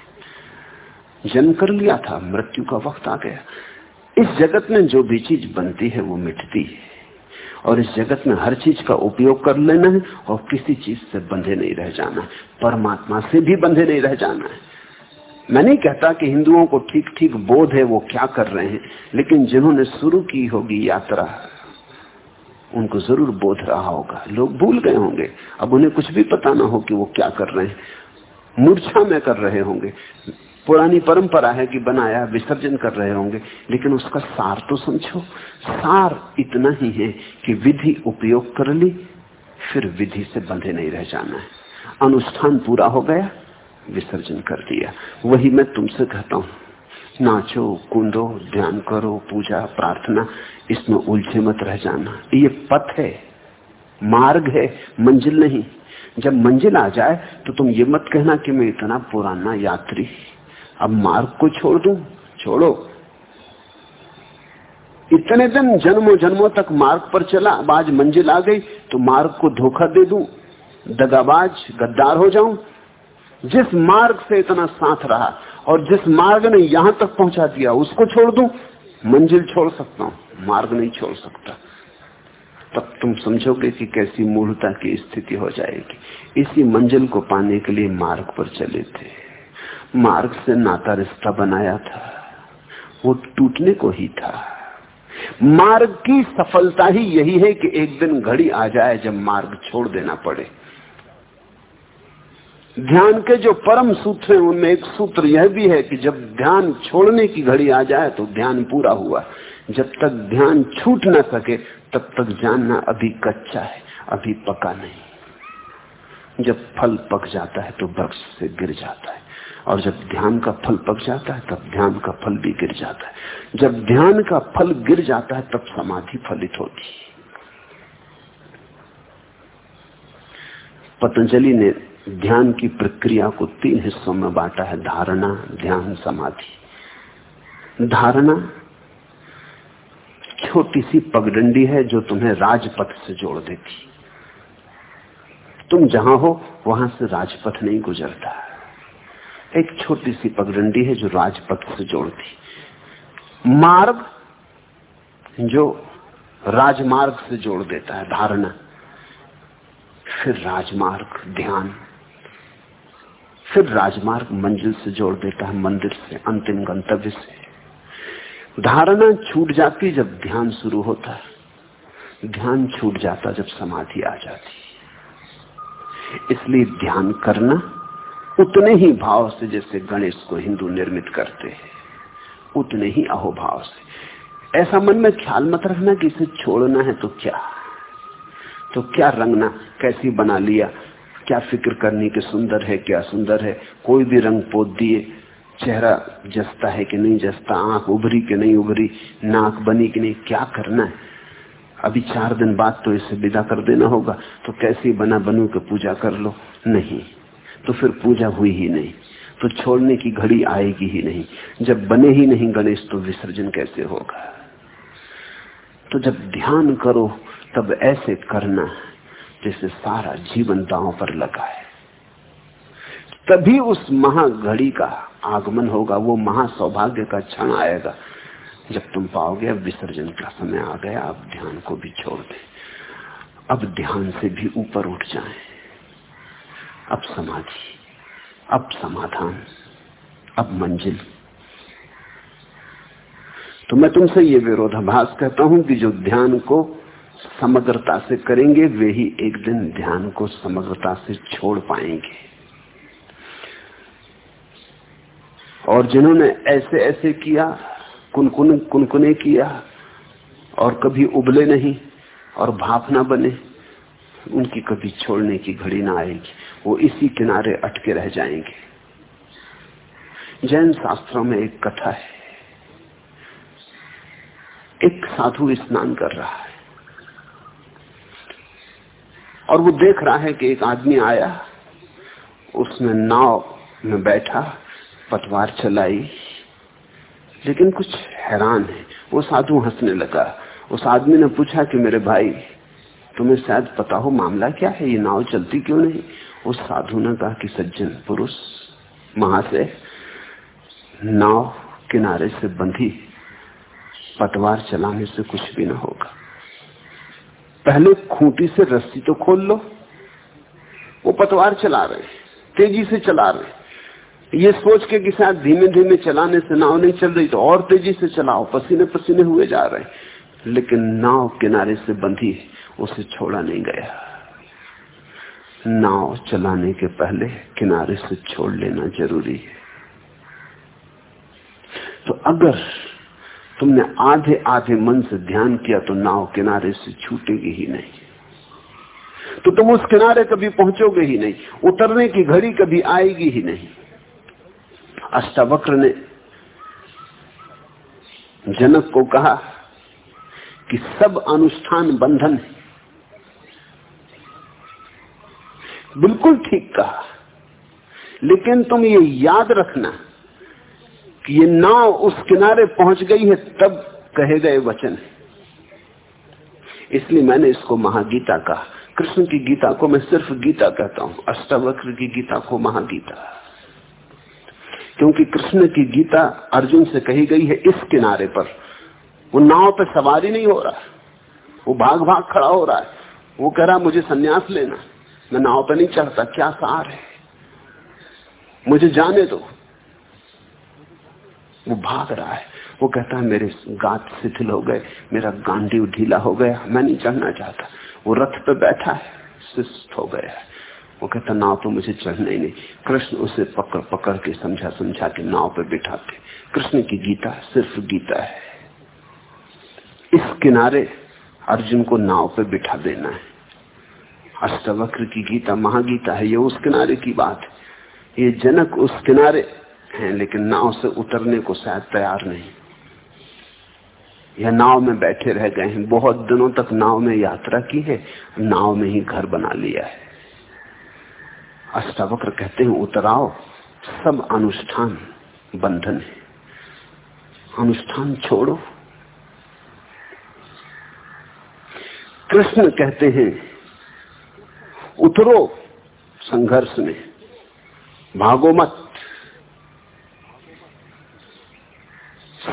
जन्म कर लिया था, मृत्यु का वक्त आ गया। इस जगत में जो भी चीज़ बनती है, वो मिटती है। और इस जगत में हर चीज़ का उपयोग कर लेना है और किसी चीज़ से बंधे नहीं रह जाना है। परमात्मा से भी बंधे नहीं रह जाना है। मैं नहीं कहता कि हिंदुओं को ठीक ठीक बोध है, वो क्या कर रहे हैं, लेकिन जिन्होंने शुरू की होगी यात्रा, उनको ज़रूर बोध रहा होगा। लोग भूल गए होंगे। अब उन्हें कुछ भी पता ना हो कि वो क्या कर रहे हैं। मूर्छा में कर रहे होंगे। पुरानी परंपरा है कि बनाया, विसर्जन कर रहे होंगे, लेकिन उसका सार तो समझो। सार इतना ही है कि विधि उपयोग कर ली, फिर विधि से बंधे नहीं रह जाना है। अनुष्ठान पूरा हो गया, विसर्जन कर दिया। वही मैं तुमसे कहता हूँ। नाचो, कूदो, ध्यान करो, पूजा, प्रार्थना, इसमें उलझे मत रह जाना। ये पथ है, मार्ग है, मंजिल नहीं। जब मंजिल आ जाए तो तुम ये मत कहना कि मैं इतना पुराना यात्री अब मार्ग को छोड़ दू? छोड़ो। इतने दिन जन्मों जन्मों तक मार्ग पर चला, अब आज मंजिल आ गई तो मार्ग को धोखा दे दू। दगाबाज, गद्दार हो जाऊँ। जिस मार्ग से इतना साथ रहा, और जिस मार्ग ने यहाँ तक पहुँचा दिया, उसको छोड़ दू? मंजिल छोड़ सकता हूँ, मार्ग नहीं छोड़ सकता। तब तुम समझोगे कि कैसी मूर्ता की स्थिति हो जाएगी। इसी मंजिल को पाने के लिए मार्ग पर चले थे। मार्ग से नाता रिश्ता बनाया था। वो टूटने को ही था। मार्ग की सफलता ही यही है कि एक दिन घड़ी आ जाए जब मार्ग छोड़ देना पड़े। ध्यान के जो परम सूत्र हैं, उनमें एक सूत्र यह भी है कि जब ध्यान छोड़ने की घड़ी आ जाए तो ध्यान पूरा हुआ। जब तक ध्यान छूट ना सके, तब तक जानना अभी कच्चा है, अभी पका नहीं। जब फल पक जाता है तो वृक्ष से गिर जाता है। और जब ध्यान का फल पक जाता है, तब ध्यान का फल भी गिर जाता है। जब ध्यान का फल गिर जाता है, तब समाधि फलित होती है। पतंजलि ने ध्यान की प्रक्रिया को तीन हिस्सों में बांटा है, धारणा, ध्यान, समाधि। धारणा छोटी सी पगडंडी है जो तुम्हें राजपथ से जोड़ देती। तुम जहाँ हो, वहाँ से राजपथ नहीं गुजरता। एक छोटी सी पगडंडी है जो राजपथ से जोड़ती। मार्ग जो राजमार्ग से जोड़ देता है, धारणा। फिर राजमार्ग ध्यान। फिर राजमार्ग मंजिल से जोड़ देता है, मंदिर से, अंतिम गंतव्य से। धारणा छूट जाती जब ध्यान शुरू होता है। ध्यान छूट जाता जब समाधि आ जाती। इसलिए ध्यान करना उतने ही भाव से जैसे गणेश को हिंदू निर्मित करते हैं, उतने ही अहोभाव से। ऐसा मन में ख्याल मत रखना कि इसे छोड़ना है तो क्या? तो क्या रंगना, कैसी बना लिया? क्या फ़िक्र करनी कि सुंदर है, क्या सुंदर है? कोई भी रंग पोत दिए, चेहरा जसता है कि नहीं जसता, आँख उभरी कि नहीं उभरी, नाक बनी कि नहीं, क्या करना है? अभी चार दिन बाद तो इसे विदा कर देना होगा तो कैसी बना बनू के पूजा कर लो? नहीं। तो फिर पूजा हुई ही नहीं तो छोड़ने की घड़ी आएगी ही नहीं। जब बने ही नहीं गणेश तो विसर्जन कैसे होगा? तो जब ध्यान करो, तब ऐसे करना जैसे सारा जीवन दांव पर लगा है। तभी उस महाघड़ी का आगमन होगा, वो महा सौभाग्य का क्षण आएगा। जब तुम पाओगे, अब विसर्जन का समय आ गया, अब ध्यान को भी छोड़ दे। अब ध्यान से भी ऊपर उठ जाए। अब समाधि, अब समाधान, अब मंजिल। तो मैं तुमसे ये विरोधाभास कहता हूँ कि जो ध्यान को समग्रता से करेंगे, वे ही एक दिन ध्यान को समग्रता से छोड़ पाएँगे। और जिन्होंने ऐसे ऐसे किया, कुनकुन, कुनकुने किया, और कभी उबले नहीं, और भाप ना बने, उनकी कभी छोड़ने की घड़ी ना आएगी। वो इसी किनारे अटके रह जाएँगे। जैन शास्त्रों में एक कथा है। एक साधु स्नान कर रहा है। और वो देख रहा है कि एक आदमी आया, उसने नाव में बैठा, पतवार चलाई। लेकिन कुछ हैरान है। वो साधु हंसने लगा। उस आदमी ने पूछा कि मेरे भाई, तुम्हें शायद पता हो मामला क्या है? ये नाव चलती क्यों नहीं? उस साधु ने कहा कि सज्जन पुरुष महाशय नाव किनारे से बंधी पतवार चलाने से कुछ भी ना होगा। पहले खूंटी से रस्सी तो खोल लो, वो पतवार चला रहे तेज़ी से चला रहे ये सोच के कि शायद धीमे धीमे चलाने से नाव नहीं चल रही तो और तेज़ी से चलाओ पसीने पसीने हुए जा रहे लेकिन नाव किनारे से बंधी, उसे छोड़ा नहीं गया। नाव चलाने के पहले किनारे से छोड़ लेना ज़रूरी है। तो अगर तुमने आधे आधे मन से ध्यान किया तो नाव किनारे से छूटेगी ही नहीं। तो तुम उस किनारे कभी पहुंचोगे ही नहीं, उतरने की घड़ी कभी आएगी ही नहीं। अष्टावक्र ने जनक को कहा कि सब अनुष्ठान बंधन है। बिल्कुल ठीक कहा। लेकिन तुम ये याद रखना कि ये नाव उस किनारे पहुँच गई है, तब कहे गए वचन है। इसलिए मैंने इसको महागीता कहा। कृष्ण की गीता को मैं सिर्फ़ गीता कहता हूँ, अष्टावक्र की गीता को महागीता। क्योंकि कृष्ण की गीता अर्जुन से कही गई है इस किनारे पर। वो नाव पर सवारी नहीं हो रहा, वो भाग भाग खड़ा हो रहा है। वो कह रहा, मुझे सन्यास लेना मैं नाव पे नहीं चढ़ता, क्या सार है? मुझे जाने दो। वो भाग रहा है। वो कहता है, मेरे गात शिथिल हो गए, मेरा गांडी ढीला हो गया, मैं नहीं चढ़ना चाहता। वो रथ पे बैठा है सुस्त हो गया है। वो कहता, नाव तो मुझे चढ़ना ही नहीं। कृष्ण उसे पकड़ पकड़ के समझा समझा के नाव पे बिठाते। कृष्ण की गीता सिर्फ़ गीता है। इस किनारे अर्जुन को नाव पे बिठा देना है। अष्टवक्र की गीता, महागीता है, ये उस किनारे की बात है। ये जनक उस किनारे हैं, लेकिन नाव से उतरने को शायद तैयार नहीं। या नाव में बैठे रह गए हैं, बहुत दिनों तक नाव में यात्रा की है, नाव में ही घर बना लिया है। अष्टावक्र कहते हैं उतराओ सब अनुष्ठान बंधन है। अनुष्ठान छोड़ो। कृष्ण कहते हैं उतरो संघर्ष में। भागो मत।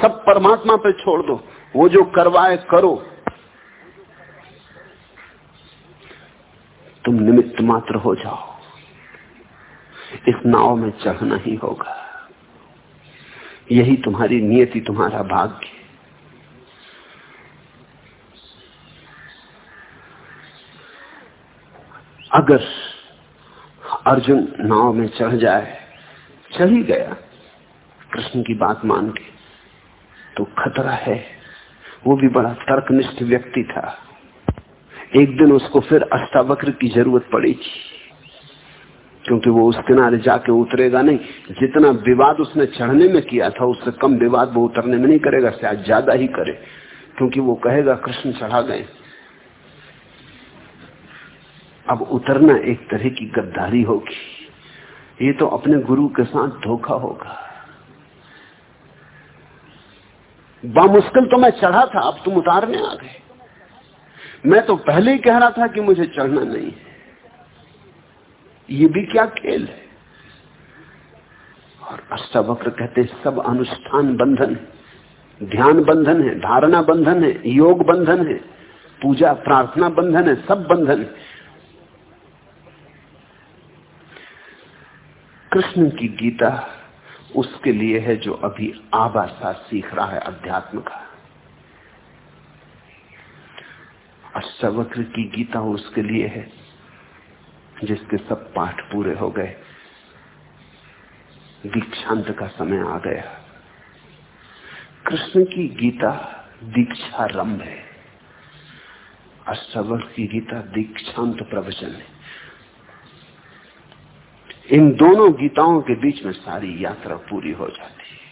सब परमात्मा पे छोड़ दो। वो जो करवाए, करो। तुम निमित्त मात्र हो जाओ। इस नाव में चढ़ना ही होगा। यही तुम्हारी नियति, तुम्हारा भाग्य। अगर अर्जुन नाव में चढ़ जाए, चढ़ ही गया। कृष्ण की बात मान के तो खतरा है। वो भी बड़ा तर्कनिष्ठ व्यक्ति था। एक दिन उसको फिर अष्टावक्र की ज़रूरत पड़ेगी, क्योंकि वो उस किनारे जाके उतरेगा नहीं। जितना विवाद उसने चढ़ने में किया था, उससे कम विवाद वो उतरने में नहीं करेगा, शायद ज़्यादा ही करे, क्योंकि वो कहेगा, कृष्ण चढ़ा गए। अब उतरना एक तरह की गद्दारी होगी। ये तो अपने गुरु के साथ धोखा होगा। बामुश्किल तो मैं चढ़ा था, अब तुम उतारने आ गए। मैं तो पहले ही कह रहा था कि मुझे चढ़ना नहीं है। ये भी क्या खेल है? और अष्टावक्र कहते सब अनुष्ठान बंधन ध्यान बंधन है, धारणा बंधन है, योग बंधन है, पूजा प्रार्थना बंधन है, सब बंधन है। कृष्ण की गीता उसके लिए है जो अभी आबासा सीख रहा है अध्यात्म का। अष्टवक्र की गीता उसके लिए है, जिसके सब पाठ पूरे हो गए। दीक्षांत का समय आ गया। कृष्ण की गीता दीक्षारंभ है। अष्टवक्र की गीता दीक्षांत प्रवचन है। इन दोनों गीताओं के बीच में सारी यात्रा पूरी हो जाती है।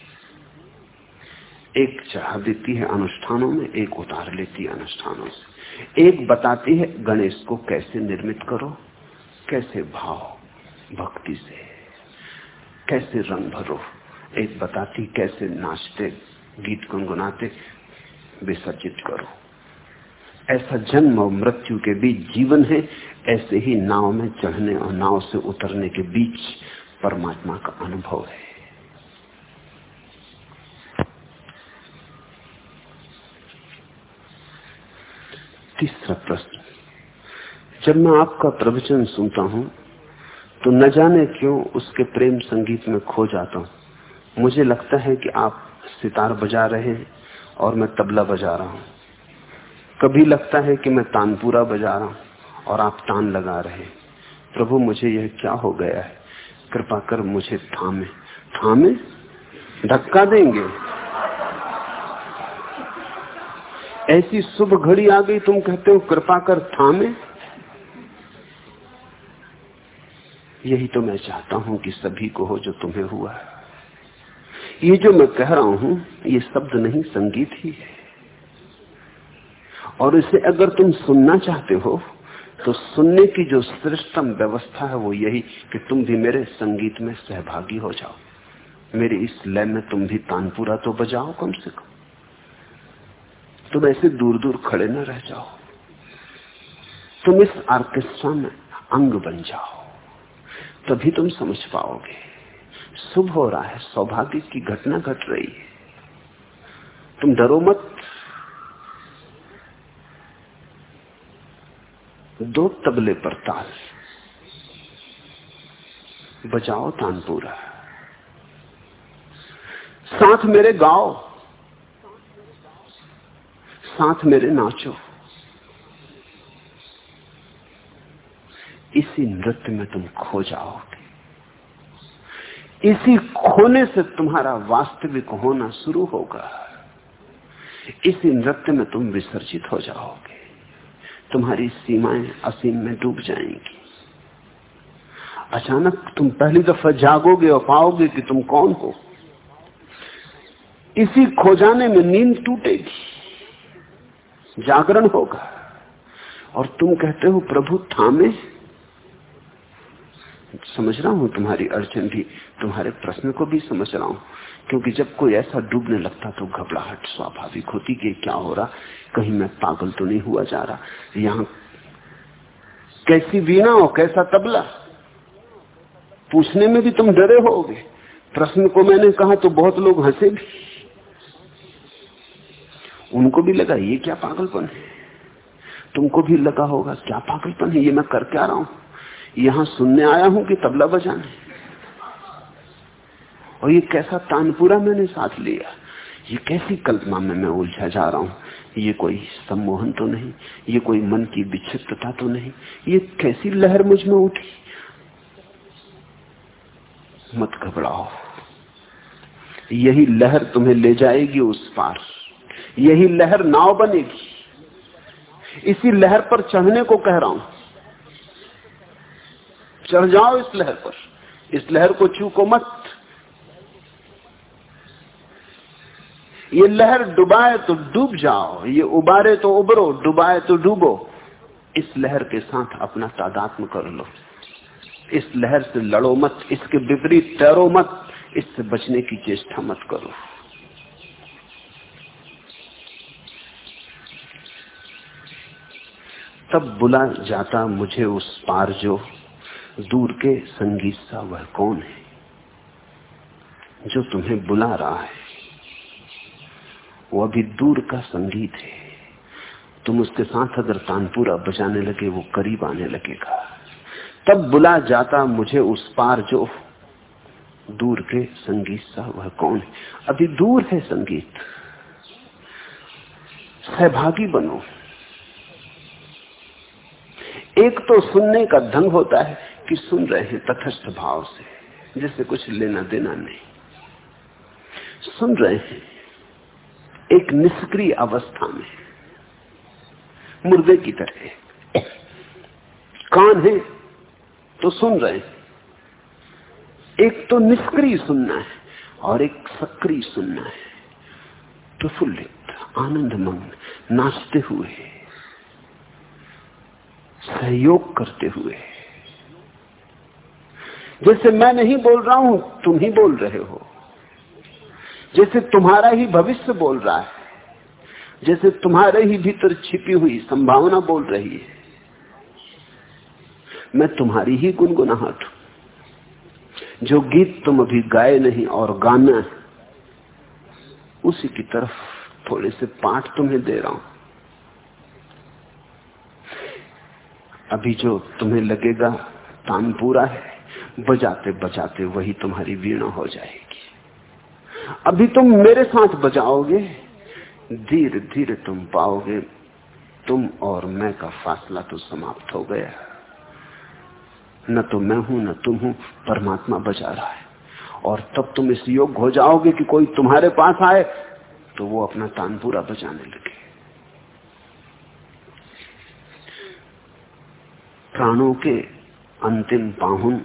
एक चढ़ा देती है अनुष्ठानों में, एक उतार लेती है अनुष्ठानों से। एक बताती है, गणेश को कैसे निर्मित करो, कैसे भाव, भक्ति से, कैसे रंग भरो। एक बताती कैसे नाचते, गीत गुनगुनाते, विसर्जित करो। ऐसा जन्म और मृत्यु के बीच जीवन है, ऐसे ही नाव में चढ़ने और नाव से उतरने के बीच परमात्मा का अनुभव है। तीसरा प्रश्न। जब मैं आपका प्रवचन सुनता हूँ तो न जाने क्यों उसके प्रेम संगीत में खो जाता हूँ। मुझे लगता है कि आप सितार बजा रहे हैं और मैं तबला बजा रहा हूँ। कभी लगता है कि मैं तानपुरा बजा रहा हूँ और आप तान लगा रहे प्रभु, मुझे यह क्या हो गया है? कृपा कर मुझे थामे। थामे? धक्का देंगे। ऐसी शुभ घड़ी आ गई, तुम कहते हो कृपा कर थामे? यही तो मैं चाहता हूँ कि सभी को हो जो तुम्हें हुआ ये जो मैं कह रहा हूँ, ये शब्द नहीं, संगीत ही है। और इसे अगर तुम सुनना चाहते हो तो सुनने की जो श्रेष्ठतम व्यवस्था है वो यही कि तुम भी मेरे संगीत में सहभागी हो जाओ। मेरे इस लय में तुम भी तानपुरा तो बजाओ कम से कम। तुम ऐसे दूर दूर खड़े न रह जाओ। तुम इस ऑर्केस्ट्रा में अंग बन जाओ। तभी तुम समझ पाओगे। शुभ हो रहा है, सौभाग्य की घटना घट रही है। तुम डरो मत। दो तबले पर ताल। बजाओ तानपुरा। साथ मेरे गाओ। साथ मेरे नाचो। इसी नृत्य में तुम खो जाओगे। इसी खोने से तुम्हारा वास्तविक होना शुरू होगा। इसी नृत्य में तुम विसर्जित हो जाओगे। तुम्हारी सीमाएँ असीम में डूब जाएँगी। अचानक तुम पहली दफ़ा जागोगे और पाओगे कि तुम कौन हो। इसी खोजाने में नींद टूटेगी। जागरण होगा। और तुम कहते हो, प्रभु, थामे। समझ रहा हूँ, तुम्हारी अड़चन भी, तुम्हारे प्रश्न को भी समझ रहा हूँ। क्योंकि जब कोई ऐसा डूबने लगता तो घबराहट स्वाभाविक होती कि क्या हो रहा, कहीं मैं पागल तो नहीं हुआ जा रहा। यहाँ कैसी वीणा और कैसा तबला? पूछने में भी तुम डरे होगे। प्रश्न को मैंने कहा तो बहुत लोग हंसे भी। उनको भी लगा, ये क्या पागलपन है? तुमको भी लगा होगा, क्या पागलपन है? ये मैं कर क्या रहा हूँ। यहाँ सुनने आया हूँ कि तबला बजाने और ये कैसा तानपुरा मैंने साथ लिया। ये कैसी कल्पना में मैं उलझा जा रहा हूँ? ये कोई सम्मोहन तो नहीं, ये कोई मन की विक्षिप्तता तो नहीं, ये कैसी लहर मुझमें उठी? मत घबराओ। यही लहर तुम्हें ले जाएगी उस पार। यही लहर नाव बनेगी। इसी लहर पर चढ़ने को कह रहा हूँ। चढ़ जाओ इस लहर पर। इस लहर को चूको मत। ये लहर डुबाए तो डूब जाओ, ये उबारे तो उबरो, डुबाए तो डूबो। इस लहर के साथ अपना तादात्म कर लो। इस लहर से लड़ो मत, इसके विपरीत तैरो मत, इससे बचने की चेष्टा मत करो। तब बुला जाता मुझे उस पार जो दूर के संगीत सा वह कौन है, जो तुम्हें बुला रहा है? वो अभी दूर का संगीत है। तुम उसके साथ अगर तानपुरा बजाने लगे, वो करीब आने लगेगा। तब बुला जाता मुझे उस पार जो दूर के संगीत सा, वह कौन है? अभी दूर है संगीत। सहभागी बनो। एक तो सुनने का ढंग होता है कि सुन रहे हैं तथस्थ भाव से जिससे कुछ लेना देना नहीं। सुन रहे हैं। एक निष्क्रिय अवस्था में। मुर्दे की तरह। कान है तो सुन रहे हैं। एक तो निष्क्रिय सुनना है, और एक सक्रिय सुनना है। प्रफुल्लित आनंद नाचते हुए, सहयोग करते हुए। जैसे मैं नहीं बोल रहा हूँ, तुम ही बोल रहे हो। जैसे तुम्हारा ही भविष्य बोल रहा है, जैसे तुम्हारे ही भीतर छिपी हुई संभावना बोल रही है, मैं तुम्हारी ही गुनगुनाहट हूँ। जो गीत तुम अभी गाए नहीं और गाना है, उसी की तरफ़ थोड़े से पाठ तुम्हें दे रहा हूँ। अभी जो तुम्हें लगेगा तानपूरा है बजाते बजाते वही तुम्हारी वीणा हो जाएगी। अभी तुम मेरे साथ बजाओगे, धीरे धीरे तुम पाओगे, तुम और मैं का फासला तो समाप्त हो गया। न तो मैं हूँ, न तुम हूँ, परमात्मा बजा रहा है। और तब तुम इस योग हो जाओगे कि कोई तुम्हारे पास आए तो वो अपना तानपुरा बजाने लगे। प्राणों के अंतिम पाहुन,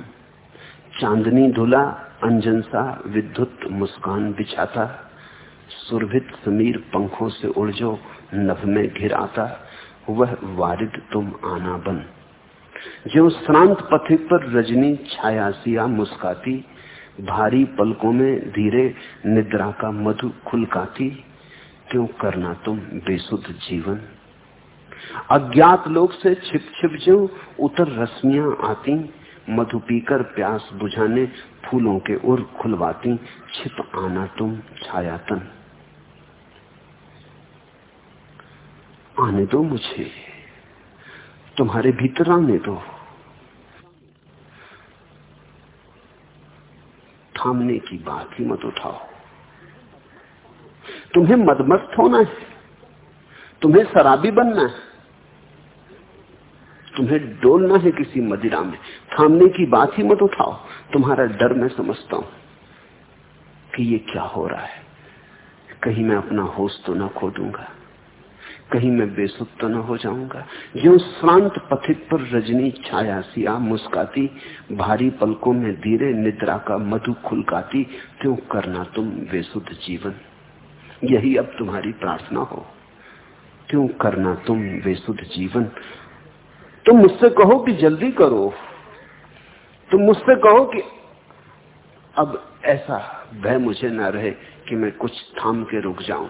चांदनी धुला अंजन सा विद्युत मुस्कान बिछाता, सुरभित समीर पंखों से उड़जो नभ में घिराता वह वारिद तुम आना बन। जो श्रांत पथिक पर रजनी छायासिया मुस्काती, भारी पलकों में धीरे निद्रा का मधु खुलकाती, क्यों करना तुम बेसुध जीवन? अज्ञात लोग से छिप छिप जो उतर रश्मियाँ आती मधु पीकर प्यास बुझाने फूलों के उर खुलवाती, छिप आना तुम छायातन। आने दो मुझे, तुम्हारे भीतर आने दो। थामने की बात ही मत उठाओ। तुम्हें मदमस्त होना है, तुम्हें शराबी बनना है। तुम्हें डोलना है किसी मदिरा में। थामने की बात ही मत उठाओ। तुम्हारा डर मैं समझता हूँ कि ये क्या हो रहा है। कहीं मैं अपना होश तो ना खो दूँगा। कहीं मैं बेसुध तो न हो जाऊँगा। जो शांत पथिक पर रजनी छाया सिया मुस्काती, भारी पलकों में धीरे निद्रा का मधु खुलकाती, क्यों करना तुम बेसुध जीवन? यही अब तुम्हारी प्रार्थना हो। क्यों करना तुम बेसुध जीवन? तुम मुझसे कहो कि जल्दी करो। तुम मुझसे कहो कि अब ऐसा भय मुझे ना रहे कि मैं कुछ थाम के रुक जाऊँ।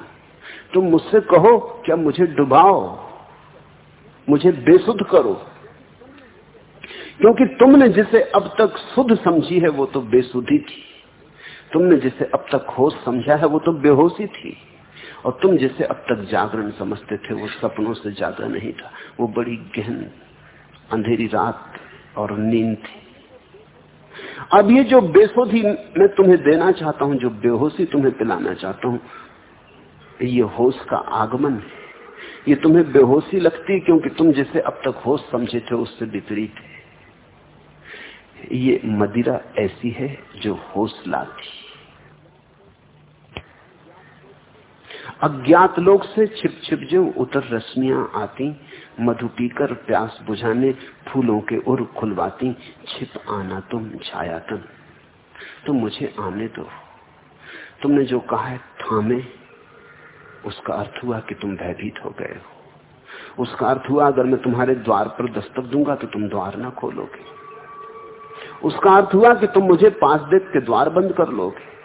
तुम मुझसे कहो क्या मुझे डुबाओ, मुझे बेसुध करो। क्योंकि तुमने जिसे अब तक शुद्ध समझी है, वो तो बेसुधी थी। तुमने जिसे अब तक होश समझा है, वो तो बेहोशी थी। और तुम जिसे अब तक जागरण समझते थे, वो सपनों से ज़्यादा नहीं था। वो बड़ी गहन अंधेरी रात और नींद थी। अब ये जो बेसोधी मैं तुम्हें देना चाहता हूँ, जो बेहोशी तुम्हें पिलाना चाहता हूँ, ये होश का आगमन है। ये तुम्हें बेहोशी लगती क्योंकि तुम जिसे अब तक होश समझे थे, उससे विपरीत है। ये मदिरा ऐसी है जो होश लाती अज्ञात लोग से छिप छिप जो उतर रश्मियाँ आती मधु पीकर प्यास बुझाने फूलों के उर खुलवाती, छिप आना तुम छायातन तुम मुझे आने दो। तुमने जो कहा है, थामे। उसका अर्थ हुआ कि तुम भयभीत हो गए हो। उसका अर्थ हुआ, अगर मैं तुम्हारे द्वार पर दस्तक दूँगा तो तुम द्वार ना खोलोगे। उसका अर्थ हुआ कि तुम मुझे पास देख के द्वार बंद कर लोगे।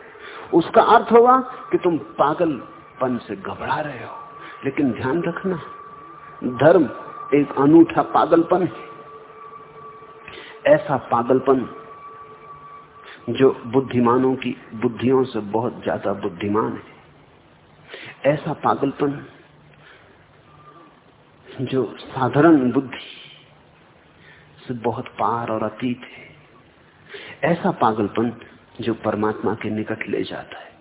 उसका अर्थ हुआ कि तुम पागलपन से घबरा रहे हो। लेकिन ध्यान रखना धर्म एक अनूठा पागलपन है। ऐसा पागलपन जो बुद्धिमानों की बुद्धियों से बहुत ज़्यादा बुद्धिमान है। ऐसा पागलपन जो साधारण बुद्धि से बहुत पार और अतीत है। ऐसा पागलपन जो परमात्मा के निकट ले जाता है।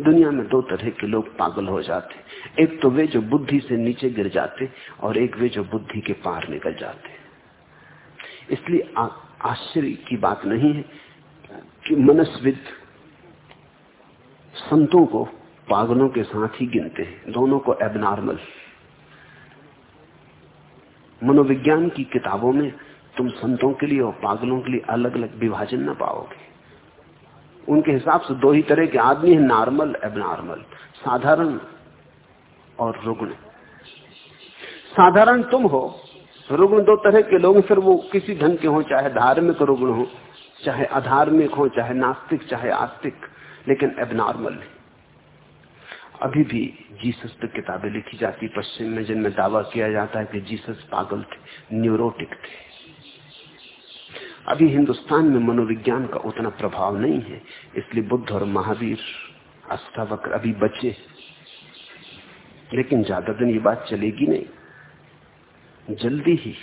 दुनिया में दो तरह के लोग पागल हो जाते एक तो वे जो बुद्धि से नीचे गिर जाते और एक वे जो बुद्धि के पार निकल जाते इसलिए आश्चर्य की बात नहीं है कि मनस्विद संतों को पागलों के साथ ही गिनते हैं। दोनों को एबनॉर्मल मनोविज्ञान की किताबों में तुम संतों के लिए और पागलों के लिए अलग अलग विभाजन न पाओगे। उनके हिसाब से दो ही तरह के आदमी हैं नॉर्मल एबनॉर्मल साधारण और रुग्ण। साधारण तुम हो, रुग्ण दो तरह के लोग फिर वो किसी ढंग के हो, चाहे धार्मिक रुग्ण हो, चाहे अधार्मिक हो, चाहे नास्तिक, चाहे आस्तिक, लेकिन एबनॉर्मल अभी भी जीसस पे किताबें लिखी जाती पश्चिम में जिनमें दावा किया जाता है कि जीसस पागल थे न्यूरोटिक थे। अभी हिंदुस्तान में मनोविज्ञान का उतना प्रभाव नहीं है, इसलिए बुद्ध और महावीर अस्थावक्र अभी बचे लेकिन ज़्यादा दिन ये बात चलेगी नहीं। जल्दी ही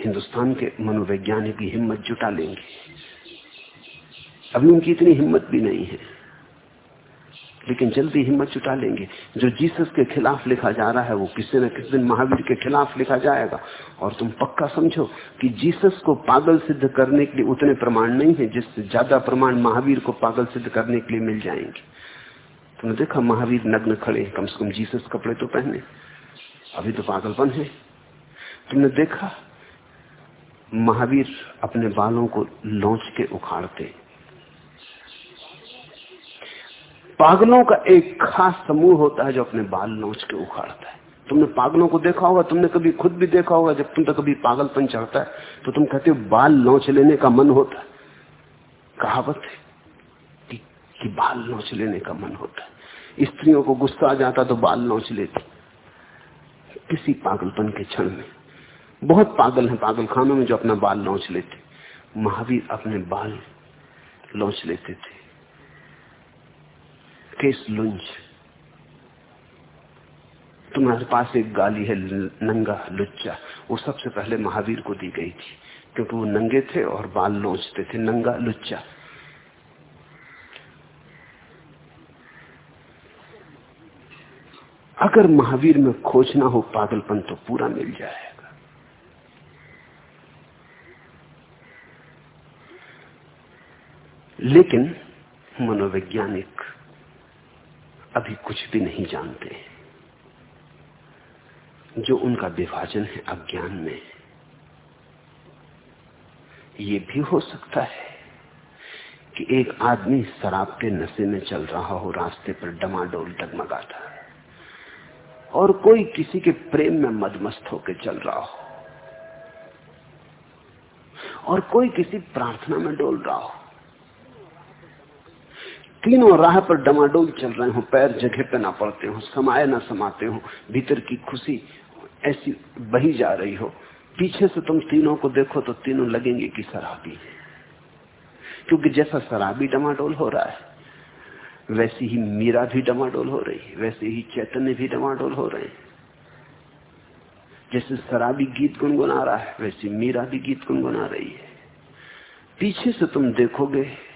हिंदुस्तान के मनोवैज्ञानिक हिम्मत जुटा लेंगे। अभी उनकी इतनी हिम्मत भी नहीं है। लेकिन जल्दी हिम्मत जुटा लेंगे। जो जीसस के खिलाफ लिखा जा रहा है, वो किसी न किसी दिन महावीर के खिलाफ लिखा जाएगा। और तुम पक्का समझो कि जीसस को पागल सिद्ध करने के लिए उतने प्रमाण नहीं है, जिससे ज़्यादा प्रमाण महावीर को पागल सिद्ध करने के लिए मिल जाएँगे। तुमने देखा महावीर नग्न खड़े कम से कम जीसस कपड़े तो पहने। अभी तो पागलपन है। तुमने देखा, महावीर अपने बालों को लौच के उखाड़ते पागलों का एक खास समूह होता है जो अपने बाल नोच के उखाड़ता है। तुमने पागलों को देखा होगा तुमने कभी खुद भी देखा होगा जब तुम तो कभी पागलपन चढ़ता है तो तुम कहते हो बाल नोच लेने का मन होता है। कहावत है कि, कि बाल नोच लेने का मन होता है। स्त्रियों को गुस्सा आ जाता तो बाल नोच लेती। किसी पागलपन के क्षण में बहुत पागल है पागल खानों में जो अपना बाल नोच लेते। महावीर अपने बाल नोच लेते थे। केस लुंज। तुम्हारे पास एक गाली है, नंगा लुच्चा। वो सबसे पहले महावीर को दी गई थी, क्योंकि वो नंगे थे और बाल लोचते थे, नंगा लुच्चा। अगर महावीर में खोजना हो, पागलपन तो पूरा मिल जाएगा। लेकिन मनोवैज्ञानिक अभी कुछ भी नहीं जानते। जो उनका विभाजन है अज्ञान में, ये भी हो सकता है कि एक आदमी शराब के नशे में चल रहा हो, रास्ते पर डमाडोल डगमगाता है, और कोई किसी के प्रेम में मदमस्त होकर चल रहा हो, और कोई किसी प्रार्थना में डोल रहा हो। तीनों राह पर डमाडोल चल रहे हो, पैर जगह पे ना पड़ते हो, समाये ना समाते हो, भीतर की खुशी ऐसी बही जा रही हो। पीछे से तुम तीनों को देखो तो तीनों लगेंगे कि शराबी क्योंकि जैसा शराबी डमाडोल हो रहा है, वैसी ही मीरा भी डमाडोल हो रही है, वैसे ही चैतन्य भी डमाडोल हो रहे हैं। जैसे शराबी गीत गुनगुना रहा है, वैसी मीरा भी गीत गुनगुना रही है। पीछे से तुम देखोगे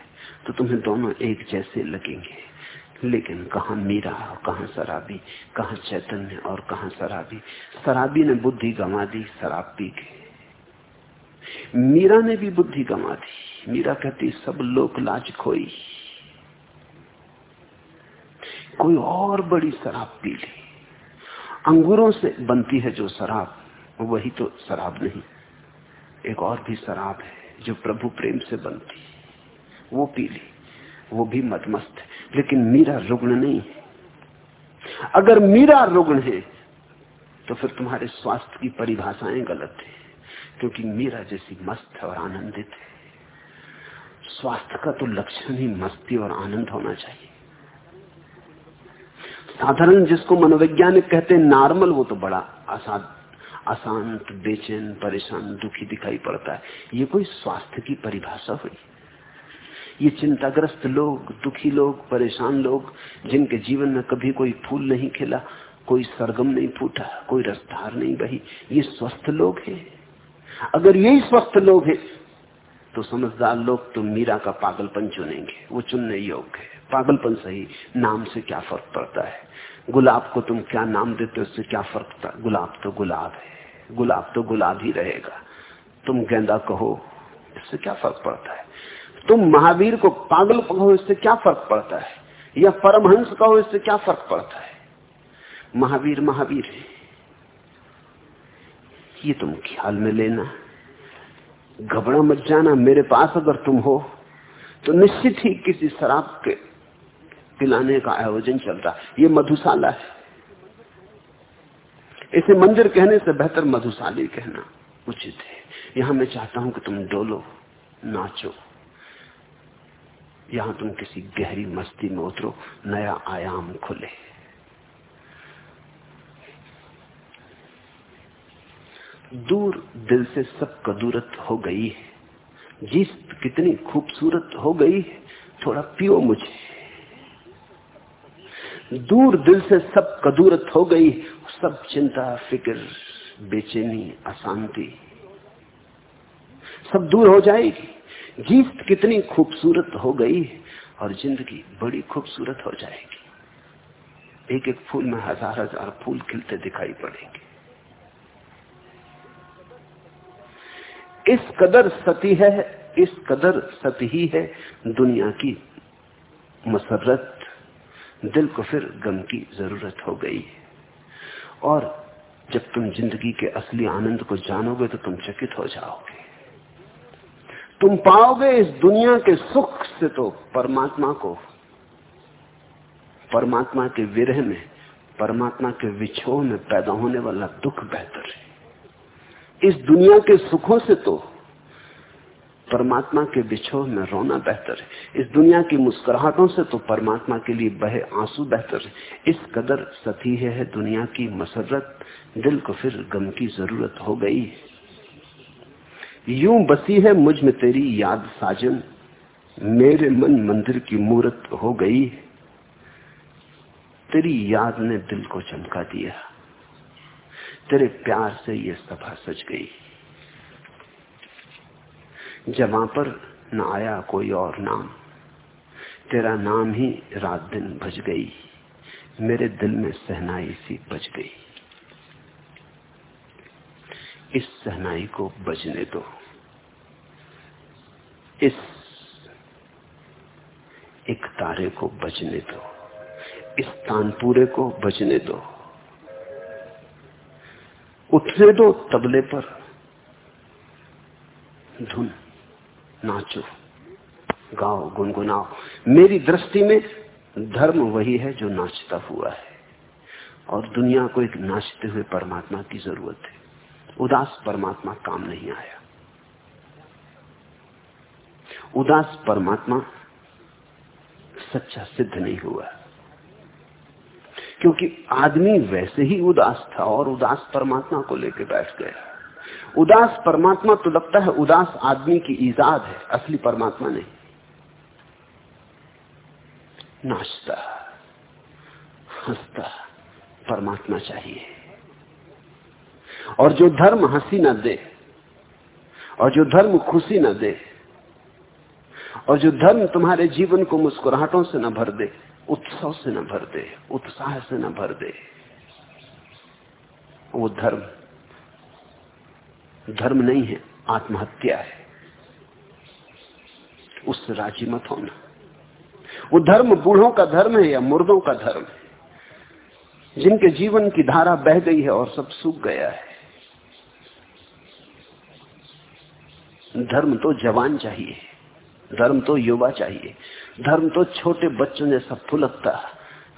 तो तुम्हें दोनों एक जैसे लगेंगे। लेकिन कहा मीरा और कहा शराबी, कहा चैतन्य और कहा शराबी? शराबी ने बुद्धि गंवा दी, शराब पी के मीरा ने भी बुद्धि गंवा दी। मीरा कहती, सब लोक लाज खोई। कोई और बड़ी शराब पी ली। अंगूरों से बनती है जो शराब, वही तो शराब नहीं, एक और भी शराब है जो प्रभु प्रेम से बनती वो पी ली, वो भी मतमस्त है। लेकिन मीरा रुग्ण नहीं है। अगर मीरा रुग्ण है तो फिर तुम्हारे स्वास्थ्य की परिभाषाएँ गलत है, क्योंकि मीरा जैसी मस्त और आनंदित है। स्वास्थ्य का तो लक्षण ही मस्ती और आनंद होना चाहिए। साधारण जिसको मनोवैज्ञानिक कहते हैं नॉर्मल, वो तो बड़ा असाध अशांत, बेचैन, परेशान, दुखी दिखाई पड़ता है। ये कोई स्वास्थ्य की परिभाषा हुई? ये चिंताग्रस्त लोग, दुखी लोग, परेशान लोग, जिनके जीवन में कभी कोई फूल नहीं खिला, कोई सरगम नहीं फूटा, कोई रसधार नहीं बही, ये स्वस्थ लोग हैं। अगर यही स्वस्थ लोग हैं तो समझदार लोग तो मीरा का पागलपन चुनेंगे। वो चुनने योग्य है। पागलपन सही नाम से क्या फ़र्क पड़ता है? गुलाब को तुम क्या नाम देते हो, उससे क्या फ़र्क पड़ता है? गुलाब तो गुलाब है। गुलाब तो गुलाब ही रहेगा। तुम गेंदा कहो, इससे क्या फ़र्क पड़ता है? तुम महावीर को पागल कहो, इससे क्या फ़र्क पड़ता है? या परमहंस कहो, इससे क्या फ़र्क पड़ता है? महावीर महावीर है। ये तुम ख्याल में लेना। घबरा मत जाना, मेरे पास अगर तुम हो तो निश्चित ही किसी शराब के पिलाने का आयोजन चल रहा। ये मधुशाला है। इसे मंदिर कहने से बेहतर मधुशाली कहना उचित है। यहाँ मैं चाहता हूँ कि तुम डोलो, नाचो। यहाँ तुम किसी गहरी मस्ती में उतरो, नया आयाम खुले। दूर दिल से सब कदूरत हो गई है। जीत कितनी खूबसूरत हो गई है, थोड़ा पियो मुझे। दूर दिल से सब कदूरत हो गई सब चिंता, फ़िक्र, बेचैनी, अशांति, सब दूर हो जाएगी। जीत कितनी खूबसूरत हो गई और ज़िंदगी बड़ी खूबसूरत हो जाएगी। एक एक फूल में हज़ार हज़ार फूल खिलते दिखाई पड़ेंगे। इस कदर सती है, इस कदर सती ही है दुनिया की मसरत। दिल को फिर गम की ज़रूरत हो गई है। और जब तुम ज़िंदगी के असली आनंद को जानोगे तो तुम चकित हो जाओगे। तुम पाओगे इस दुनिया के सुख से तो परमात्मा को। परमात्मा के विरह में, परमात्मा के विछोह में पैदा होने वाला दुख बेहतर है। इस दुनिया के सुखों से तो परमात्मा के विछोह में रोना बेहतर है। इस दुनिया की मुस्कुराहटों से तो परमात्मा के लिए बहे आँसू बेहतर है। इस कदर सती है दुनिया की मसरत, दिल को फिर गम की ज़रूरत हो गई। है यूँ बसी है मुझमें तेरी याद साजन। मेरे मन मंदिर की मूर्त हो गई। तेरी याद ने दिल को चमका दिया। तेरे प्यार से ये सभा सज गई। जमा पर न आया कोई और नाम, तेरा नाम ही रात दिन भज गई। मेरे दिल में सहनाई सी बज गई। इस सहनाई को बजने दो। इस एक तारे को बजने दो। इस तानपुरे को बजने दो। उठने दो तबले पर। धुन नाचो, गाओ, गुनगुनाओ। मेरी दृष्टि में धर्म वही है जो नाचता हुआ है। और दुनिया को एक नाचते हुए परमात्मा की ज़रूरत है। उदास परमात्मा काम नहीं आया। उदास परमात्मा सच्चा सिद्ध नहीं हुआ। क्योंकि आदमी वैसे ही उदास था और उदास परमात्मा को लेकर बैठ गया। उदास परमात्मा तो लगता है उदास आदमी की ईजाद है, असली परमात्मा नहीं। नाचता, हंसता परमात्मा चाहिए। और जो धर्म हँसी न दे, और जो धर्म खुशी न दे, और जो धर्म तुम्हारे जीवन को मुस्कुराहटों से न भर दे, उत्सव से न भर दे, उत्साह से न भर दे, वो धर्म धर्म नहीं है, आत्महत्या है। उससे राज़ी मत होना। वो धर्म बूढ़ों का धर्म है या मुर्दों का धर्म है? जिनके जीवन की धारा बह गई है और सब सूख गया है। धर्म तो जवान चाहिए, धर्म तो युवा चाहिए, धर्म तो छोटे बच्चों जैसा फुलकता,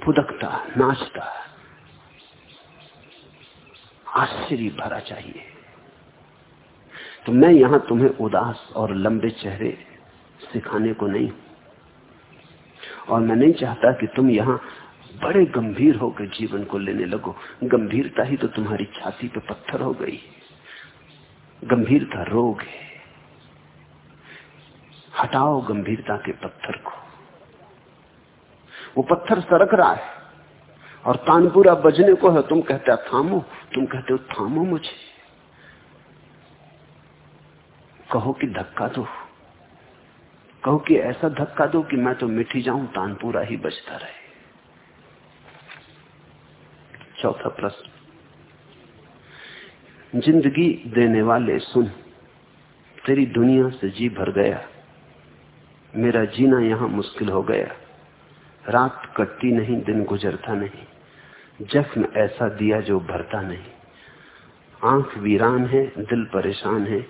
फुदकता, नाचता। आश्चर्य भरा चाहिए। तो मैं यहाँ तुम्हें उदास और लंबे चेहरे सिखाने को नहीं और मैं नहीं चाहता कि तुम यहाँ बड़े गंभीर होकर जीवन को लेने लगो। गंभीरता ही तो तुम्हारी छाती पे पत्थर हो गई। गंभीरता रोग है। हटाओ गंभीरता के पत्थर को। वो पत्थर सरक रहा है और तानपुरा बजने को है, तुम कहते हो, थामो, तुम कहते हो, थामो मुझे। कहो कि धक्का दो। कहो कि ऐसा धक्का दो कि मैं तो मिठी जाऊँ, तानपुरा ही बजता रहे। चौथा प्रश्न। ज़िंदगी देने वाले, सुन, तेरी दुनिया से जी भर गया। मेरा जीना यहाँ मुश्किल हो गया। रात कटती नहीं, दिन गुजरता नहीं। जख्म ऐसा दिया जो भरता नहीं। आँख वीरान है, दिल परेशान है,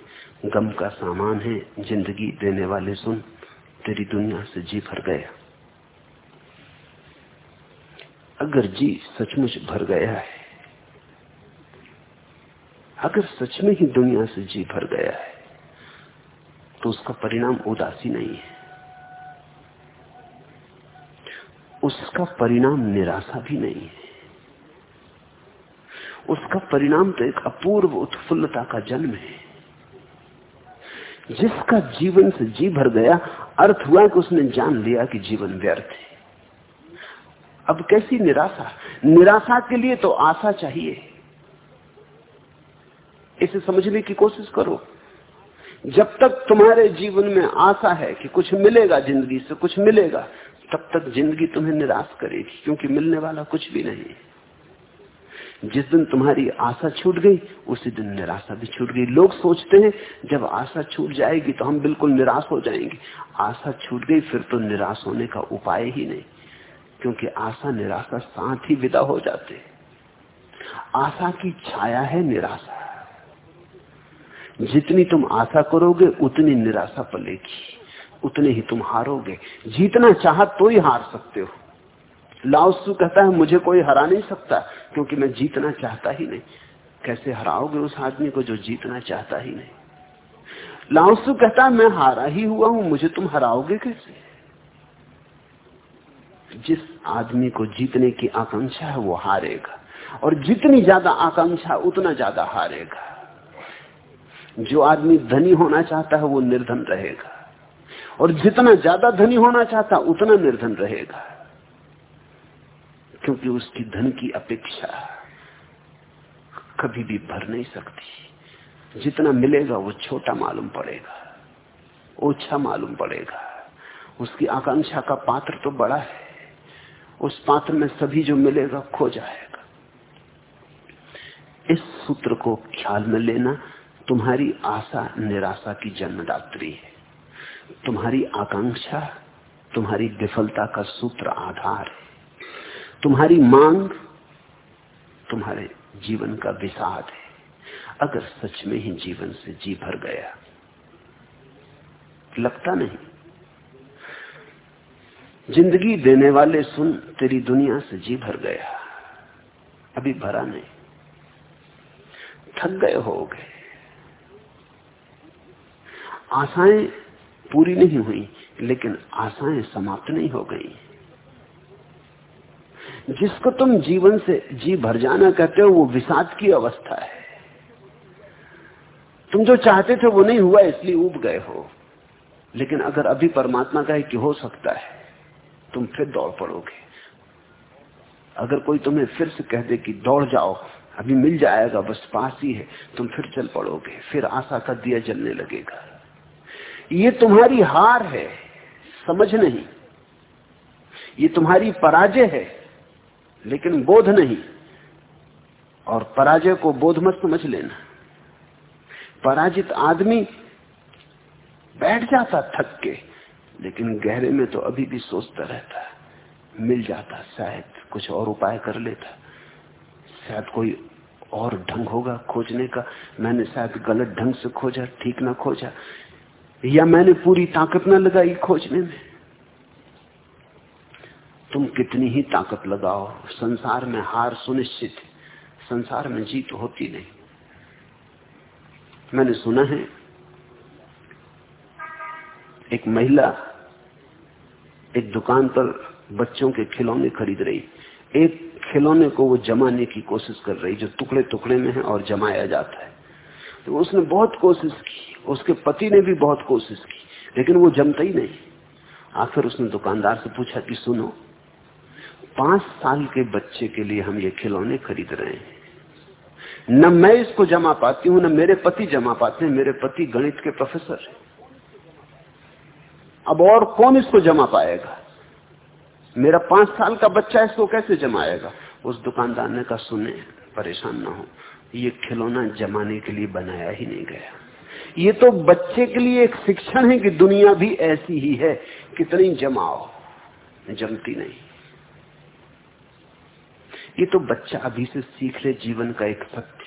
गम का सामान है, ज़िंदगी देने वाले सुन, तेरी दुनिया से जी भर गया। अगर जी सचमुच भर गया है, अगर सच में ही दुनिया से जी भर गया है तो उसका परिणाम उदासी नहीं है। उसका परिणाम निराशा भी नहीं है। उसका परिणाम तो एक अपूर्व उत्फुल्लता का जन्म है। जिसका जीवन से जी भर गया, अर्थ हुआ कि उसने जान लिया कि जीवन व्यर्थ है। अब कैसी निराशा? निराशा के लिए तो आशा चाहिए। इसे समझने की कोशिश करो। जब तक तुम्हारे जीवन में आशा है कि कुछ मिलेगा ज़िंदगी से, कुछ मिलेगा तब तक ज़िंदगी तुम्हें निराश करेगी, क्योंकि मिलने वाला कुछ भी नहीं जिस दिन तुम्हारी आशा छूट गई, उसी दिन निराशा भी छूट गई। लोग सोचते हैं, जब आशा छूट जाएगी तो हम बिल्कुल निराश हो जाएँगे। आशा छूट गई, फिर तो निराश होने का उपाय ही नहीं, क्योंकि आशा निराशा साथ ही विदा हो जाते आशा की छाया है निराशा। जितनी तुम आशा करोगे, उतनी निराशा पलेगी। उतने ही तुम हारोगे। जीतना चाह तो ही हार सकते हो। लाओसु कहता है, मुझे कोई हरा नहीं सकता, क्योंकि मैं जीतना चाहता ही नहीं। कैसे हराओगे उस आदमी को जो जीतना चाहता ही नहीं? लाओसु कहता है, मैं हारा ही हुआ हूँ, मुझे तुम हराओगे कैसे? जिस आदमी को जीतने की आकांक्षा है, वो हारेगा। और जितनी ज़्यादा आकांक्षा, उतना ज़्यादा हारेगा। जो आदमी धनी होना चाहता है, वो निर्धन रहेगा। और जितना ज़्यादा धनी होना चाहता, उतना निर्धन रहेगा। क्योंकि उसकी धन की अपेक्षा कभी भी भर नहीं सकती। जितना मिलेगा, वो छोटा मालूम पड़ेगा, ओछा मालूम पड़ेगा। उसकी आकांक्षा का पात्र तो बड़ा है। उस पात्र में सभी जो मिलेगा, खो जाएगा। इस सूत्र को ख्याल में लेना तुम्हारी आशा, निराशा की जन्मदात्री है। तुम्हारी आकांक्षा, तुम्हारी विफलता का सूत्र आधार है। तुम्हारी मांग, तुम्हारे जीवन का विषाद है। अगर सच में ही जीवन से जी भर गया, लगता नहीं। ज़िंदगी देने वाले सुन तेरी दुनिया से जी भर गया। अभी भरा नहीं। थक गए हो गए आशाएँ पूरी नहीं हुई, लेकिन आशाएँ समाप्त नहीं हो गई। जिसको तुम जीवन से जी भर जाना कहते हो, वो विषाद की अवस्था है। तुम जो चाहते थे, वो नहीं हुआ, इसलिए उब गए हो। लेकिन अगर अभी परमात्मा का है कि हो सकता है, तुम फिर दौड़ पड़ोगे। अगर कोई तुम्हें फिर से कह दे कि दौड़ जाओ, अभी मिल जाएगा, बस पास ही है, तुम फिर चल पड़ोगे, फिर आशा का दिया जलने लगेगा। ये तुम्हारी हार है, समझ नहीं। ये तुम्हारी पराजय है, लेकिन बोध नहीं। और पराजय को बोध मत समझ लेना। पराजित आदमी बैठ जाता थक के, लेकिन गहरे में तो अभी भी सोचता रहता मिल जाता, शायद कुछ और उपाय कर लेता। शायद कोई और ढंग होगा खोजने का। मैंने शायद गलत ढंग से खोजा, ठीक ना खोजा। या मैंने पूरी ताकत ना लगाई खोजने में? तुम कितनी ही ताकत लगाओ, संसार में हार सुनिश्चित, संसार में जीत होती नहीं। मैंने सुना है, एक महिला एक दुकान पर बच्चों के खिलौने खरीद रही। एक खिलौने को वो जमाने की कोशिश कर रही, जो टुकड़े टुकड़े में है और जमाया जाता है। तो उसने बहुत कोशिश की। उसके पति ने भी बहुत कोशिश की, लेकिन वो जमता ही नहीं। आखिर उसने दुकानदार से पूछा कि सुनो, पाँच साल के बच्चे के लिए हम ये खिलौने खरीद रहे हैं। न मैं इसको जमा पाती हूँ, न मेरे पति जमा पाते हैं, मेरे पति गणित के प्रोफेसर है। अब और कौन इसको जमा पाएगा? मेरा पाँच साल का बच्चा इसको कैसे जमाएगा? उस दुकानदार ने कहा, सुने, परेशान ना हो। ये खिलौना जमाने के लिए बनाया ही नहीं गया। ये तो बच्चे के लिए एक शिक्षण है कि दुनिया भी ऐसी ही है, कितनी जमाओ, जमती नहीं। ये तो बच्चा अभी से सीख ले, जीवन का एक सत्य।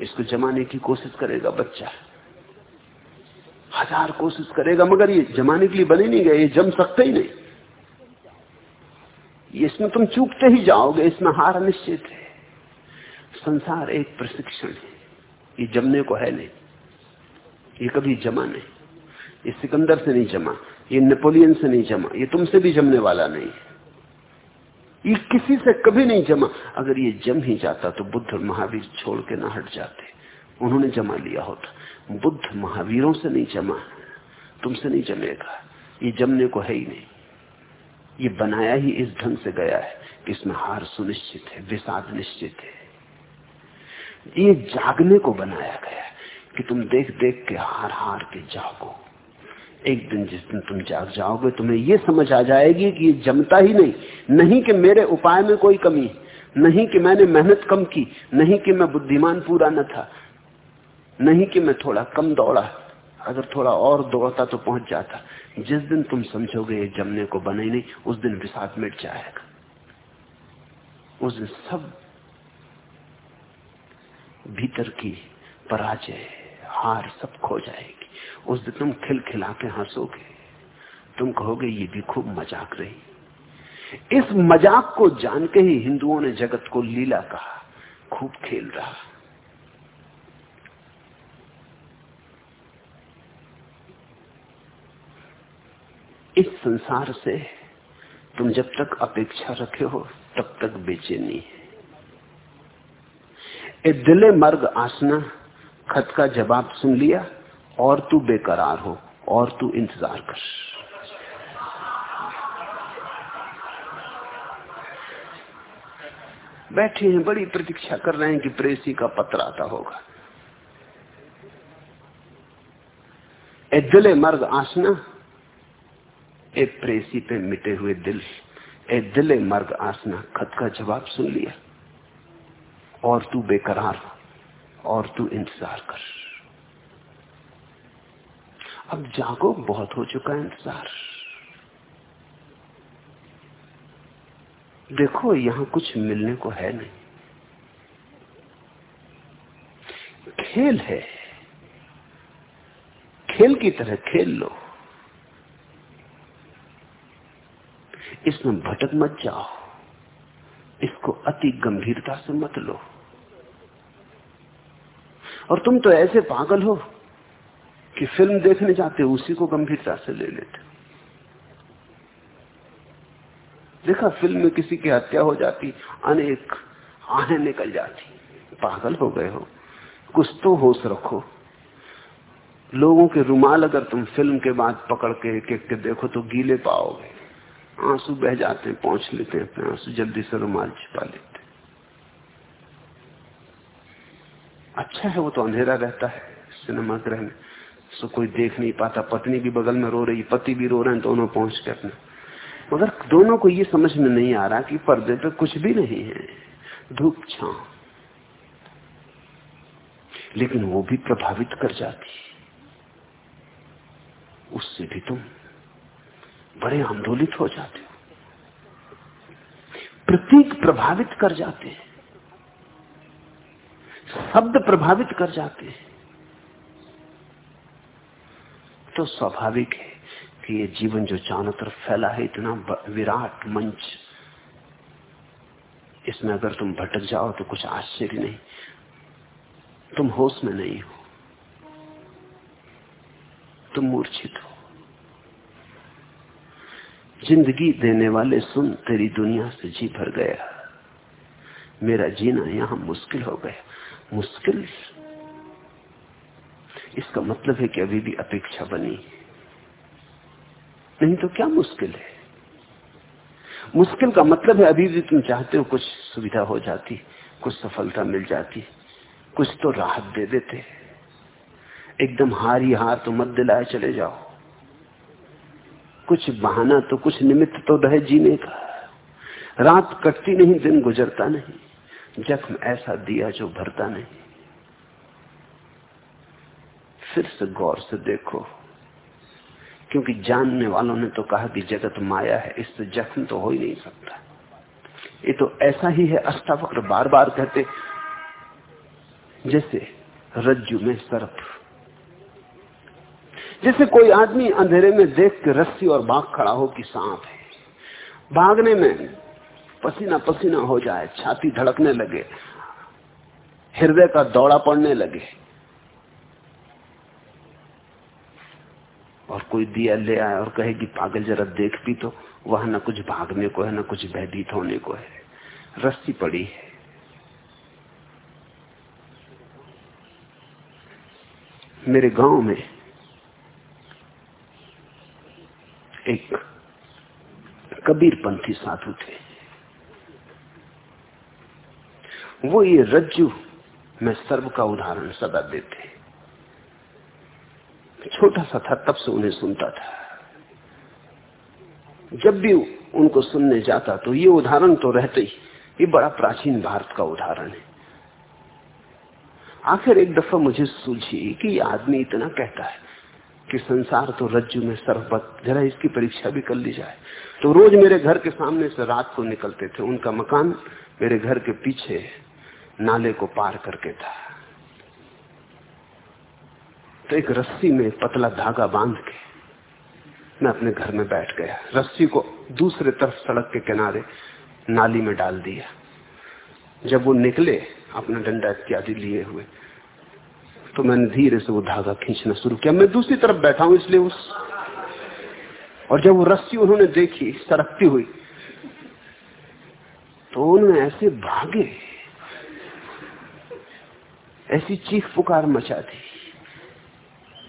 इसको जमाने की कोशिश करेगा बच्चा। हज़ार कोशिश करेगा, मगर ये जमाने के लिए बने नहीं गए, ये जम सकते ही नहीं। इसमें तुम चूकते ही जाओगे, इसमें हार निश्चित है। संसार एक प्रशिक्षण है। ये जमने को है नहीं। ये कभी जमा नहीं। ये सिकंदर से नहीं जमा। ये नेपोलियन से नहीं जमा। ये तुमसे भी जमने वाला नहीं ये किसी से कभी नहीं जमा। अगर ये जम ही जाता तो बुद्ध और महावीर छोड़ के ना हट जाते। उन्होंने जमा लिया होता। बुद्ध महावीरों से नहीं जमा। तुमसे नहीं जमेगा। ये जमने को है ही नहीं। ये बनाया ही इस ढंग से गया है। कि इसमें हार सुनिश्चित है, विषाद निश्चित है। ये जागने को बनाया गया है कि तुम देख देख के हार हार के जागो। एक दिन जिस दिन तुम जाग जाओगे, तुम्हें ये समझ आ जाएगी कि ये जमता ही नहीं। नहीं कि मेरे उपाय में कोई कमी नहीं कि मैंने मेहनत कम की, नहीं कि मैं बुद्धिमान पूरा न था, नहीं कि मैं थोड़ा कम दौड़ा। अगर थोड़ा और दौड़ता तो पहुँच जाता। जिस दिन तुम समझोगे ये जमने को बने नहीं, उस दिन विषाद मिट जाएगा। उस दिन सब भीतर की पराजय, हार सब खो जाएगी। उस दिन तुम खिलखिला के हंसोगे। तुम कहोगे, ये भी खूब मज़ाक रही। इस मज़ाक को जान के ही हिंदुओं ने जगत को लीला कहा, खूब खेल रहा। इस संसार से तुम जब तक अपेक्षा रखे हो, तब तक बेचैनी है। ए, दिले मर्ग आसना, खत का जवाब सुन लिया, और तू बेकरार हो, और तू इंतज़ार कर। बैठे हैं, बड़ी प्रतीक्षा कर रहे हैं कि प्रेसी का पत्र आता होगा। ए, दिले मर्ग आसना ए प्रेसी पे मिटे हुए दिल, ए दिले मर्ग आसना, खत का जवाब सुन लिया। और तू बेकरार और तू इंतज़ार कर। अब जागो, बहुत हो चुका इंतज़ार। देखो, यहाँ कुछ मिलने को है नहीं। खेल है। खेल की तरह खेल लो। इसमें भटक मत जाओ। इसको अति गंभीरता से मत लो। और तुम तो ऐसे पागल हो कि फ़िल्म देखने जाते उसी को गंभीरता से ले लेते देखा, फ़िल्म में किसी की हत्या हो जाती, अनेक आहें निकल जाती। पागल हो गए हो। कुछ तो होश रखो। लोगों के रुमाल अगर तुम फ़िल्म के बाद पकड़ के एक एक के देखो तो गीले पाओगे। आँसू बह जाते हैं पहुँच लेते हैं अपने आँसू, जल्दी से रुमाल छिपा लेते। अच्छा है वो तो अंधेरा रहता है सिनेमा गृह में। सो कोई देख नहीं पाता, पत्नी भी बगल में रो रही, पति भी रो रहे हैं, दोनों पहुँच के अपने। मगर दोनों को ये समझ में नहीं आ रहा कि पर्दे पे कुछ भी नहीं है, धूप छाव। लेकिन वो भी प्रभावित कर जाती। उससे भी तुम बड़े आंदोलित हो जाते हो। प्रतीक प्रभावित कर जाते हैं। शब्द प्रभावित कर जाते हैं। तो स्वाभाविक है कि ये जीवन जो चारों तरफ़ फैला है, इतना विराट मंच, इसमें अगर तुम भटक जाओ तो कुछ आश्चर्य नहीं। तुम होश में नहीं हो। तुम मूर्छित हो। ज़िंदगी देने वाले सुन तेरी दुनिया से जी भर गया। मेरा जीना यहाँ मुश्किल हो गया। मुश्किल? इसका मतलब है कि अभी भी अपेक्षा बनी। नहीं तो क्या मुश्किल है? मुश्किल का मतलब है अभी भी तुम चाहते हो कुछ सुविधा हो जाती, कुछ सफलता मिल जाती, कुछ तो राहत दे देते। एकदम हार ही हार तो मत दिलाए चले जाओ। कुछ बहाना तो कुछ निमित्त तो रहे जीने का। रात कटती नहीं, दिन गुजरता नहीं। जख्म ऐसा दिया जो भरता नहीं। फिर से गौर से देखो, क्योंकि जानने वालों ने तो कहा कि जगत माया है, इससे जख्म तो हो ही नहीं सकता। ये तो ऐसा ही है अष्टावक्र बार बार कहते, जैसे रज्जु में सर्प जैसे कोई आदमी अंधेरे में देख के रस्सी और बाघ खड़ा हो कि सांप है। भागने में पसीना पसीना हो जाए, छाती धड़कने लगे, हृदय का दौड़ा पड़ने लगे। और कोई दिया ले आए और कहे कि पागल जरा देख भी तो वह न कुछ भागने को है, न कुछ भयभीत होने को है। रस्सी पड़ी है। मेरे गाँव में एक कबीरपंथी साधु थे। वो ये रज्जु में सर्व का उदाहरण सदा देते। छोटा सा था, तब से उन्हें सुनता था। जब भी उनको सुनने जाता तो ये उदाहरण तो रहते ही। ये बड़ा प्राचीन भारत का उदाहरण है। आखिर एक दफ़ा मुझे सूझी कि आदमी इतना कहता है कि संसार तो रज्जु में सर्वपत जरा इसकी परीक्षा भी कर ली जाए। तो रोज मेरे घर के सामने से रात को निकलते थे, उनका मकान मेरे घर के पीछे नाले को पार करके था। तो एक रस्सी में पतला धागा बाँध के मैं अपने घर में बैठ गया। रस्सी को दूसरे तरफ़ सड़क के किनारे नाली में डाल दिया। जब वो निकले, अपना डंडा इत्यादि लिए हुए तो मैंने धीरे से वो धागा खींचना शुरू किया। मैं दूसरी तरफ़ बैठा हूँ, इसलिए उस और जब वो रस्सी उन्होंने देखी, सरकती हुई तो उन्होंने ऐसे भागे। ऐसी चीख पुकार मचा दी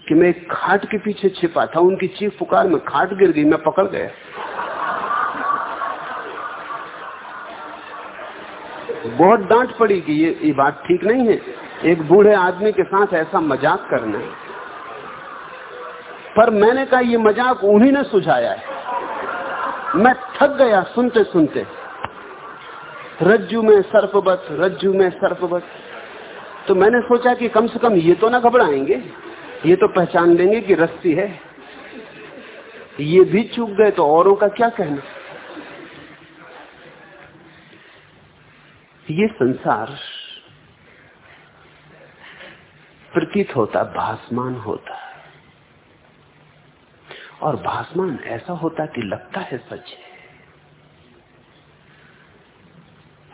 कि मैं खाट के पीछे छिपा था। उनकी चीख पुकार में खाट गिर गई, मैं पकड़ गया। बहुत डांट पड़ी कि ये ये बात ठीक नहीं है। एक बूढ़े आदमी के साथ ऐसा मज़ाक करना पर मैंने कहा, ये मज़ाक उन्हीं ने सुझाया है। मैं थक गया सुनते सुनते रज्जू में सर्पवत, रज्जू में सर्पवत। तो मैंने सोचा कि कम से कम ये तो ना घबराएँगे। ये तो पहचान लेंगे कि रस्सी है। ये भी चूक गए तो औरों का क्या कहना? ये संसार प्रतीत होता, भासमान होता। और भासमान ऐसा होता कि लगता है सच है।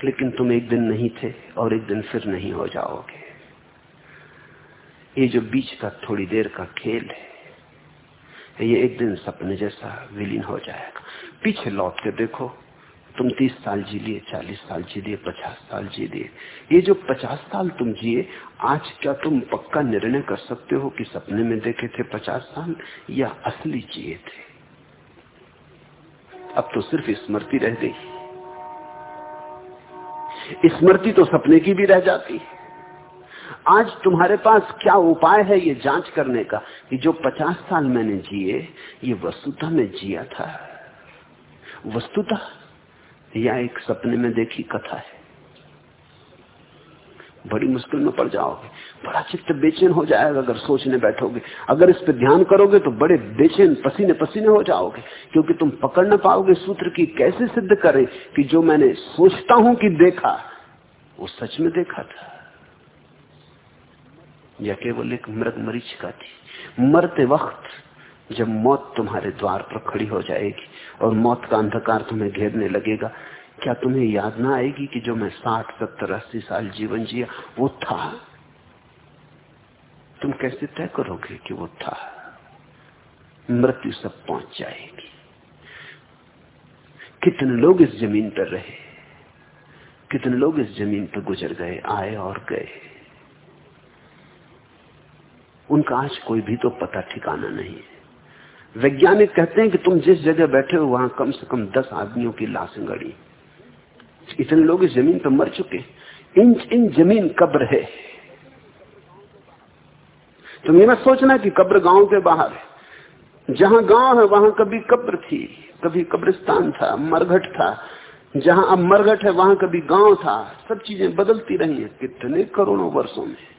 लेकिन तुम एक दिन नहीं थे और एक दिन फिर नहीं हो जाओगे। ये जो बीच का थोड़ी देर का खेल है, ये एक दिन सपने जैसा विलीन हो जाएगा। पीछे लौट के देखो तुम तीस साल जी लिए, चालीस साल जी लिए, पचास साल जी लिए। ये जो पचास साल तुम जिए, आज क्या तुम पक्का निर्णय कर सकते हो कि सपने में देखे थे पचास साल या असली जिए थे? अब तो सिर्फ़ स्मृति रह गई। स्मृति तो सपने की भी रह जाती है। आज तुम्हारे पास क्या उपाय है ये जाँच करने का कि जो पचास साल मैंने जिए, ये वस्तुता में जिया था? वस्तुता या एक सपने में देखी कथा है। बड़ी मुश्किल में पड़ जाओगे। बड़ा चित्त बेचैन हो जाएगा अगर सोचने बैठोगे। अगर इस पर ध्यान करोगे तो बड़े बेचैन पसीने पसीने हो जाओगे। क्योंकि तुम पकड़ ना पाओगे सूत्र की कैसे सिद्ध करें कि जो मैंने सोचता हूँ कि देखा, वो सच में देखा था। या केवल एक मृग मरीचिका थी। मरते वक्त जब मौत तुम्हारे द्वार पर खड़ी हो जाएगी और मौत का अंधकार तुम्हें घेरने लगेगा। क्या तुम्हें याद ना आएगी कि जो मैं साठ, सत्तर, अस्सी साल जीवन जिया, वो था? तुम कैसे तय करोगे कि वो था? मृत्यु सब पहुँच जाएगी। कितने लोग इस ज़मीन पर रहे? कितने लोग इस ज़मीन पर गुजर गए, आए और गए? उनका आज कोई भी तो पता ठिकाना नहीं है। वैज्ञानिक कहते हैं कि तुम जिस जगह बैठे हो, वहाँ कम से कम दस आदमियों की लाशें गड़ी। इतने लोग इस ज़मीन पर मर चुके इंच इन ज़मीन कब्र है। तुम ये मत सोचना कि कब्र गाँव के बाहर है। जहाँ गाँव है, वहाँ कभी कब्र थी, कभी कब्रिस्तान था, मरघट था। जहाँ अब मरघट है, वहाँ कभी गाँव था। सब चीज़ें बदलती रही हैं। कितने करोड़ों वर्षों में।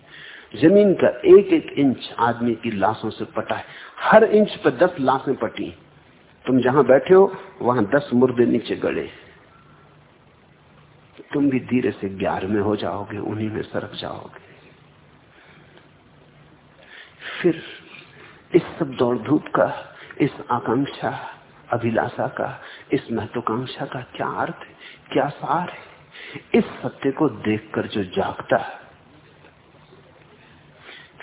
ज़मीन का एक एक इंच आदमी की लाशों से पटा है। हर इंच पर दस लाशें पटी तुम जहाँ बैठे हो, वहाँ दस मुर्दे नीचे गड़े तुम भी धीरे से ग्यारह में हो जाओगे, उन्हीं में सरक जाओगे। फिर इस सब दौड़ धूप का, इस आकांक्षा, अभिलाषा का, इस महत्वाकांक्षा का क्या अर्थ है, क्या सार है? इस सत्य को देखकर जो जागता है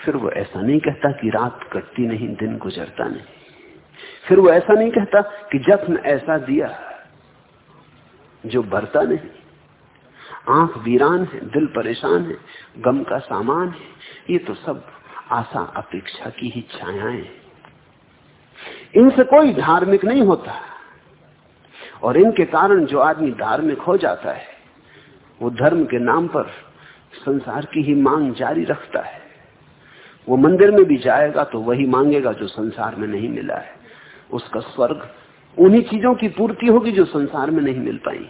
फिर वो ऐसा नहीं कहता कि रात कटती नहीं, दिन गुजरता नहीं। फिर वो ऐसा नहीं कहता कि जख्म ऐसा दिया जो भरता नहीं। आँख वीरान है, दिल परेशान है, गम का सामान है, ये तो सब आशा अपेक्षा की ही छायाएँ इनसे कोई धार्मिक नहीं होता। और इनके कारण जो आदमी धार्मिक हो जाता है, वो धर्म के नाम पर संसार की ही मांग जारी रखता है। वो मंदिर में भी जाएगा तो वही मांगेगा जो संसार में नहीं मिला है। उसका स्वर्ग उन्हीं चीज़ों की पूर्ति होगी जो संसार में नहीं मिल पाई।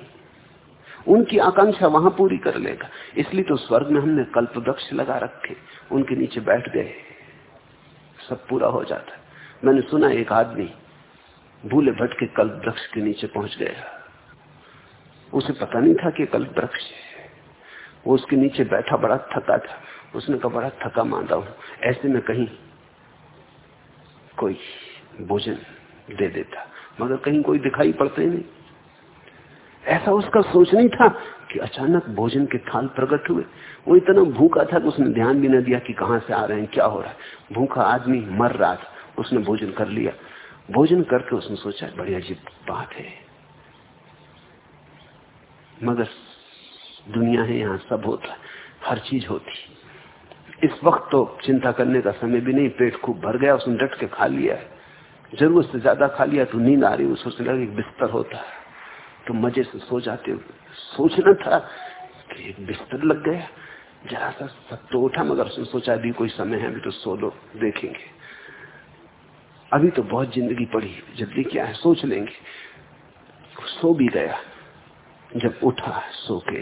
उनकी आकांक्षा वहाँ पूरी कर लेगा। इसलिए तो स्वर्ग में हमने कल्प वृक्ष लगा रखे, उनके नीचे बैठ गए। सब पूरा हो जाता। मैंने सुना एक आदमी भूले भटके कल्प वृक्ष के नीचे पहुँच गया। उसे पता नहीं था कि कल्प वृक्ष वो उसके नीचे बैठा, बड़ा थका था। उसने कहा, बड़ा थका मांदा हूँ। ऐसे में कहीं कोई भोजन दे देता। मगर कहीं कोई दिखाई पड़ते नहीं। ऐसा उसका सोच नहीं था कि अचानक भोजन के थाल प्रकट हुए। वो इतना भूखा था कि उसने ध्यान भी न दिया कि कहाँ से आ रहे हैं, क्या हो रहा है। भूखा आदमी मर रहा था, उसने भोजन कर लिया। भोजन करके उसने सोचा बड़ी अजीब बात है। मगर दुनिया है, यहाँ सब होता हर चीज़ होती इस वक्त तो चिंता करने का समय भी नहीं, पेट खूब भर गया, उसने डट के खा लिया है। ज़रूरत से ज़्यादा खा लिया तो नींद आ रही सोचने लगा बिस्तर होता है। तो मज़े से सो जाते हो सोचना था कि एक बिस्तर लग गया। जरा सा सब तो उठा, मगर उसने सोचा, अभी कोई समय है, अभी तो सो लो, देखेंगे। अभी तो बहुत ज़िंदगी पड़ी जल्दी क्या है सोच लेंगे। सो भी गया, जब उठा, सो के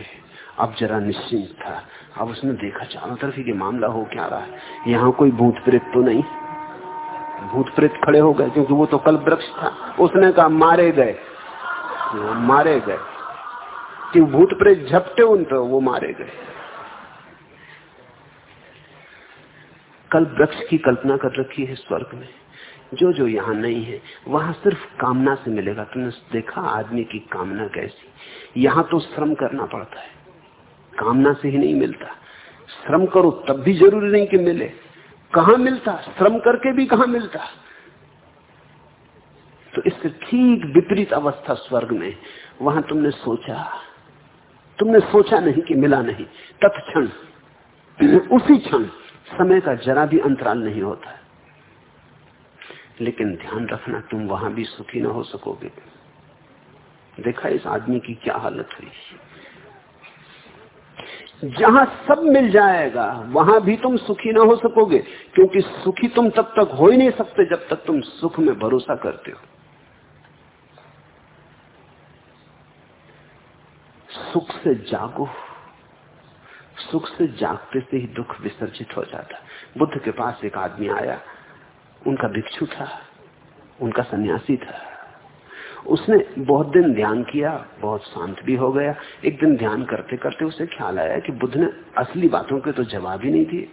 अब जरा निश्चिंत था। अब उसने देखा चारों तरफ़ ये मामला हो क्या रहा है। यहाँ कोई भूत प्रेत तो नहीं। भूत प्रेत खड़े हो गए, क्योंकि वो तो कल वृक्ष था। उसने कहा, मारे गए। मारे गए। कि भूत प्रेत झपटे उन पर, वो मारे गए। कल वृक्ष की कल्पना कर रखी है स्वर्ग में। जो जो यहाँ नहीं है, वहाँ सिर्फ़ कामना से मिलेगा। तुमने देखा आदमी की कामना कैसी? यहाँ तो श्रम करना पड़ता है। कामना से ही नहीं मिलता। श्रम करो, तब भी ज़रूरी नहीं कि मिले। कहा मिलता? श्रम करके भी कहा मिलता? तो इससे ठीक विपरीत अवस्था स्वर्ग में, वहाँ तुमने सोचा। तुमने सोचा नहीं कि मिला नहीं। तत्क्षण, उसी क्षण, समय का जरा भी अंतराल नहीं होता। लेकिन ध्यान रखना, तुम वहाँ भी सुखी ना हो सकोगे। देखा इस आदमी की क्या हालत हुई। जहाँ सब मिल जाएगा, वहाँ भी तुम सुखी ना हो सकोगे, क्योंकि सुखी तुम तब तक हो ही नहीं सकते जब तक तुम सुख में भरोसा करते हो। सुख से जागो, सुख से जागते से ही दुख विसर्जित हो जाता। बुद्ध के पास एक आदमी आया, उनका भिक्षु था, उनका सन्यासी था। उसने बहुत दिन ध्यान किया, बहुत शांत भी हो गया। एक दिन ध्यान करते करते उसे ख्याल आया कि बुद्ध ने असली बातों के तो जवाब ही नहीं दिए।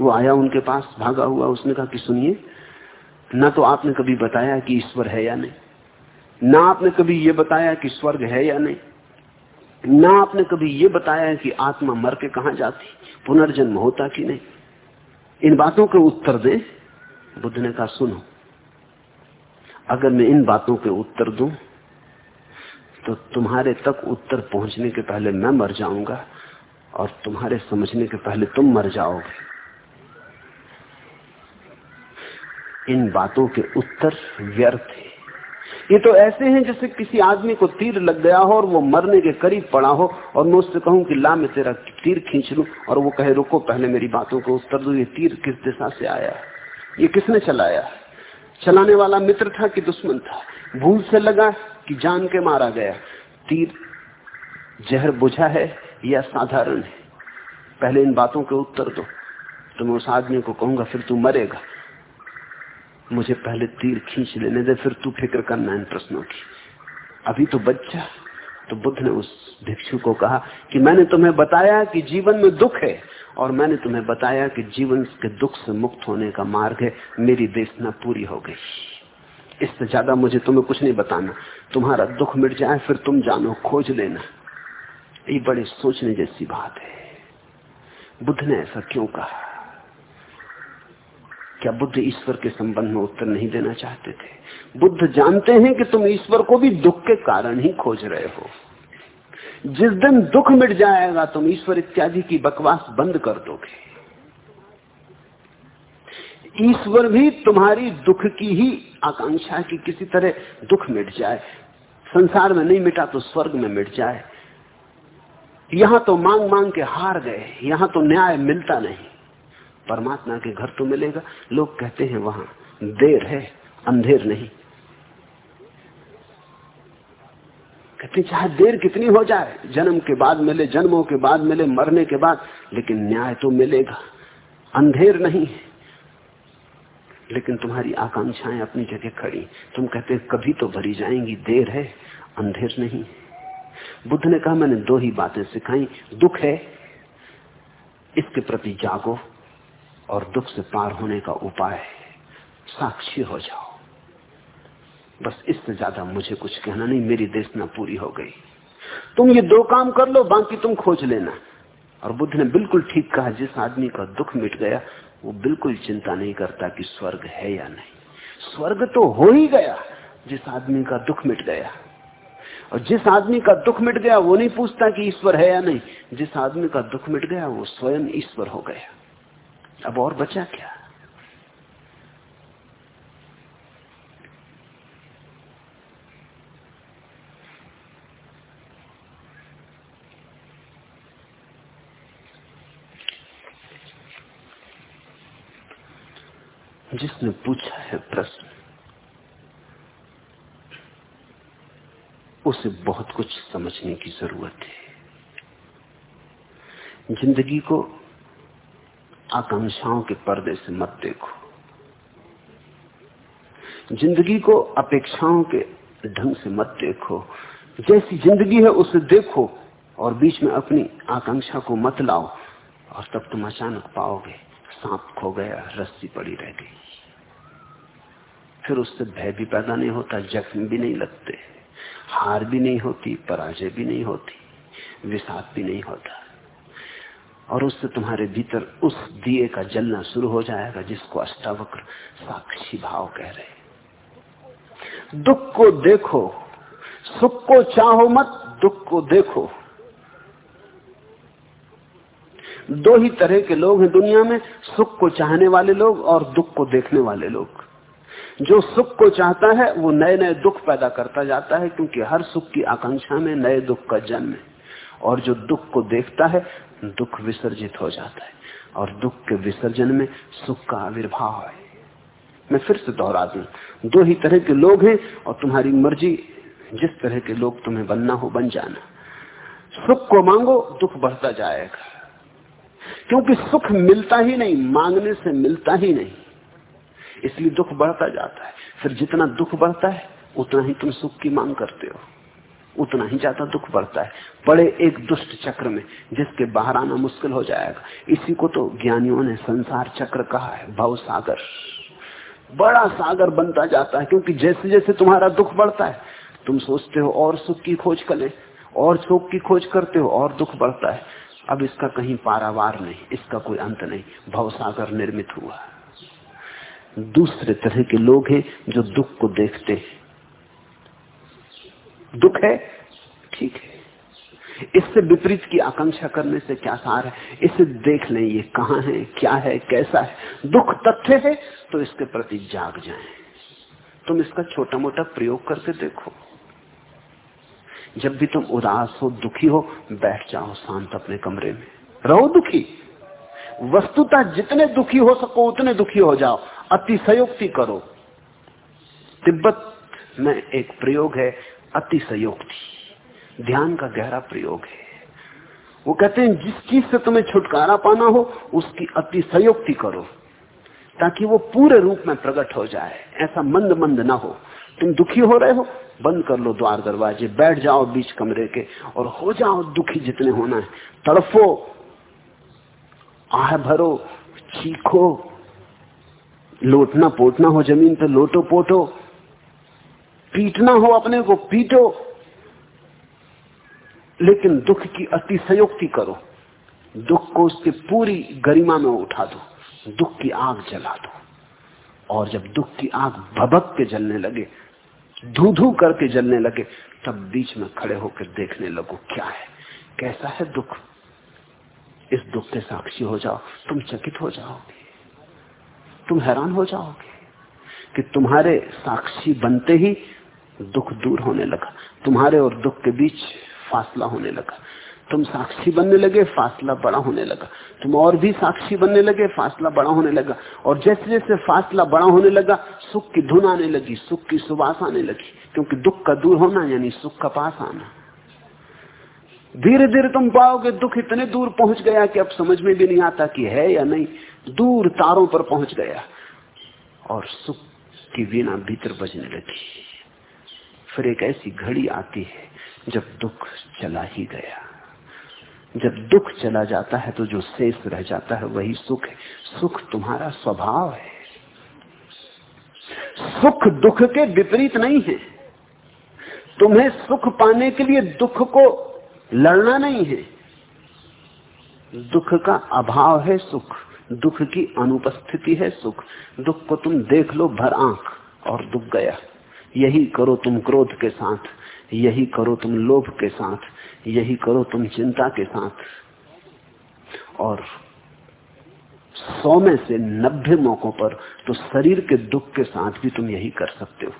वो आया उनके पास, भागा हुआ। उसने कहा कि सुनिए, न तो आपने कभी बताया कि ईश्वर है या नहीं? ना आपने कभी ये बताया कि स्वर्ग है या नहीं? ना आपने कभी ये बताया कि आत्मा मर के कहा जाती? पुनर्जन्म होता कि नहीं? इन बातों के उत्तर दे। बुद्ध ने कहा, सुनो अगर मैं इन बातों के उत्तर दूँ तो तुम्हारे तक उत्तर पहुँचने के पहले मैं मर जाऊँगा और तुम्हारे समझने के पहले तुम मर जाओगे। इन बातों के उत्तर व्यर्थ है। ये तो ऐसे हैं जैसे किसी आदमी को तीर लग गया हो और वो मरने के करीब पड़ा हो और मैं उससे कहूँ कि ला, मैं तेरा तीर खींच लू और वो कहे, रुको, पहले मेरी बातों को उत्तर दो। ये तीर किस दिशा से आया? ये किसने चलाया? चलाने वाला मित्र था कि दुश्मन था? भूल से लगा कि जान के मारा गया। तीर जहर बुझा है या साधारण है? पहले इन बातों के उत्तर दो। तो मैं उस आदमी को कहूँगा, फिर तू मरेगा। मुझे पहले तीर खींच लेने दे, फिर तू फ़िक्र करना इन प्रश्नों की। अभी तो बच्चा तो बुद्ध ने उस भिक्षु को कहा कि मैंने तुम्हें बताया कि जीवन में दुख है, और मैंने तुम्हें बताया कि जीवन के दुख से मुक्त होने का मार्ग है। मेरी देशना पूरी हो गई। इससे ज़्यादा मुझे तुम्हें कुछ नहीं बताना। तुम्हारा दुख मिट जाए, फिर तुम जानो, खोज लेना। ये बड़े सोचने जैसी बात है। बुद्ध ने ऐसा क्यों कहा? क्या बुद्ध ईश्वर के संबंध में उत्तर नहीं देना चाहते थे? बुद्ध जानते हैं कि तुम ईश्वर को भी दुख के कारण ही खोज रहे हो। जिस दिन दुख मिट जाएगा, तुम ईश्वर इत्यादि की बकवास बंद कर दोगे। ईश्वर भी तुम्हारी दुख की ही आकांक्षा की किसी तरह दुख मिट जाए। संसार में नहीं मिटा तो स्वर्ग में मिट जाए। यहाँ तो मांग मांग के हार गए, यहाँ तो न्याय मिलता नहीं। परमात्मा के घर तो मिलेगा। लोग कहते हैं वहाँ, देर है, अंधेर नहीं। कहते चाहे देर कितनी हो जाए, जन्म के बाद मिले, जन्मों के बाद मिले, मरने के बाद, लेकिन न्याय तो मिलेगा। अंधेर नहीं लेकिन तुम्हारी आकांक्षाएँ अपनी जगह खड़ी। तुम कहते कभी तो भरी जाएँगी, देर है, अंधेर नहीं बुद्ध ने कहा, मैंने दो ही बातें सिखाई, दुख है, इसके प्रति जागो। और दुख से पार होने का उपाय साक्षी हो जाओ। बस इससे ज़्यादा मुझे कुछ कहना नहीं, मेरी देशना पूरी हो गई। तुम ये दो काम कर लो, बाकी तुम खोज लेना। और बुद्ध ने बिल्कुल ठीक कहा, जिस आदमी का दुख मिट गया, वो बिल्कुल चिंता नहीं करता कि स्वर्ग है या नहीं। स्वर्ग तो हो ही गया, जिस आदमी का दुख मिट गया। और जिस आदमी का दुख मिट गया, वो नहीं पूछता कि ईश्वर है या नहीं। जिस आदमी का दुख मिट गया, वो स्वयं ईश्वर हो गया। अब और बचा क्या? जिसने पूछा है प्रश्न, उसे बहुत कुछ समझने की ज़रूरत है। ज़िंदगी को आकांक्षाओं के पर्दे से मत देखो। ज़िंदगी को अपेक्षाओं के ढंग से मत देखो। जैसी ज़िंदगी है उसे देखो और बीच में अपनी आकांक्षा को मत लाओ और तब तुम अचानक पाओगे, सांप खो गया, रस्सी पड़ी रह गई। फिर उससे भय भी पैदा नहीं होता, जख्म भी नहीं लगते, हार भी नहीं होती, पराजय भी नहीं होती, विषाद भी नहीं होता। और उससे तुम्हारे भीतर उस दिए का जलना शुरू हो जाएगा, जिसको अष्टावक्र साक्षी भाव कह रहे दुख को देखो, सुख को चाहो मत, दुख को देखो। दो ही तरह के लोग हैं दुनिया में, सुख को चाहने वाले लोग और दुख को देखने वाले लोग। जो सुख को चाहता है, वो नए नए दुख पैदा करता जाता है, क्योंकि हर सुख की आकांक्षा में नए दुख का जन्म है। और जो दुख को देखता है दुख विसर्जित हो जाता है। और दुख के विसर्जन में सुख का आविर्भाव है। मैं फिर से दोहरा दू। दो ही तरह के लोग हैं और तुम्हारी मर्ज़ी, जिस तरह के लोग तुम्हें बनना हो, बन जाना। सुख को मांगो, दुख बढ़ता जाएगा। क्योंकि सुख मिलता ही नहीं, मांगने से मिलता ही नहीं। इसलिए दुख बढ़ता जाता है। फिर जितना दुख बढ़ता है, उतना ही तुम सुख की मांग करते हो। उतना ही ज़्यादा दुख बढ़ता है। बड़े एक दुष्ट चक्र में, जिसके बाहर आना मुश्किल हो जाएगा। इसी को तो ज्ञानियों ने संसार चक्र कहा है, भाव सागर। बड़ा सागर बनता जाता है, क्योंकि जैसे जैसे तुम्हारा दुख बढ़ता है, तुम सोचते हो और सुख की खोज करें, और सुख की खोज करते हो और दुख बढ़ता है। अब इसका कहीं पारावार नहीं, इसका कोई अंत नहीं भवसागर निर्मित हुआ। दूसरे तरह के लोग हैं जो दुख को देखते हैं। दुख है? ठीक है। इससे विपरीत की आकांक्षा करने से क्या सार है? इसे देख लें ये कहाँ है, क्या है, कैसा है। दुख तथ्य है तो इसके प्रति जाग जाएँ। तुम इसका छोटा मोटा प्रयोग करके देखो। जब भी तुम उदास हो, दुखी हो, बैठ जाओ शांत अपने कमरे में। रहो दुखी। वस्तुता जितने दुखी हो सको, उतने दुखी हो जाओ। अतिशयोक्ति करो। तिब्बत में एक प्रयोग है अतिशयोक्ति ध्यान का गहरा प्रयोग है। वो कहते हैं, जिस चीज़ से तुम्हें छुटकारा पाना हो, उसकी अति अतिशयोक्ति करो, ताकि वो पूरे रूप में प्रकट हो जाए। ऐसा मंद मंद ना हो। तुम दुखी हो रहे हो, बंद कर लो द्वार दरवाजे, बैठ जाओ बीच कमरे के, और हो जाओ दुखी जितने होना है। तड़फो, आह भरो, चीखो लोटना पोटना हो, ज़मीन पर लोटो पोटो पीटना हो अपने को, पीटो। लेकिन दुख की अतिशयोक्ति करो। दुख को उसके पूरी गरिमा में उठा दो। दुख की आग जला दो। और जब दुख की आग भबक के जलने लगे धू धू करके जलने लगे, तब बीच में खड़े होकर देखने लगो, क्या है? कैसा है दुख? इस दुख के साक्षी हो जाओ। तुम चकित हो जाओगे। तुम हैरान हो जाओगे कि तुम्हारे साक्षी बनते ही दुख दूर होने लगा। तुम्हारे और दुख के बीच फासला होने लगा। तुम साक्षी बनने लगे, फासला बड़ा होने लगा। तुम और भी साक्षी बनने लगे, फासला बड़ा होने लगा। और जैसे जैसे फासला बड़ा होने लगा, सुख की धुन आने लगी, सुख की सुबास आने लगी। क्योंकि दुख का दूर होना, यानी सुख का पास आना। धीरे धीरे तुम पाओगे दुख इतने दूर पहुँच गया कि अब समझ में भी नहीं आता कि है या नहीं। दूर तारों पर पहुँच गया। और सुख की वीणा भीतर बजने लगी। फिर एक ऐसी घड़ी आती है जब दुख चला ही गया। जब दुख चला जाता है तो जो शेष रह जाता है वही सुख है। सुख तुम्हारा स्वभाव है। सुख दुख के विपरीत नहीं है। तुम्हें सुख पाने के लिए दुख को लड़ना नहीं है। दुख का अभाव है सुख। दुख की अनुपस्थिति है सुख। दुख को तुम देख लो, भर आँख और दुख गया। यही करो तुम क्रोध के साथ। यही करो तुम लोभ के साथ, यही करो तुम चिंता के साथ। और सौ में से नब्बे मौकों पर तो शरीर के दुख के साथ भी तुम यही कर सकते हो।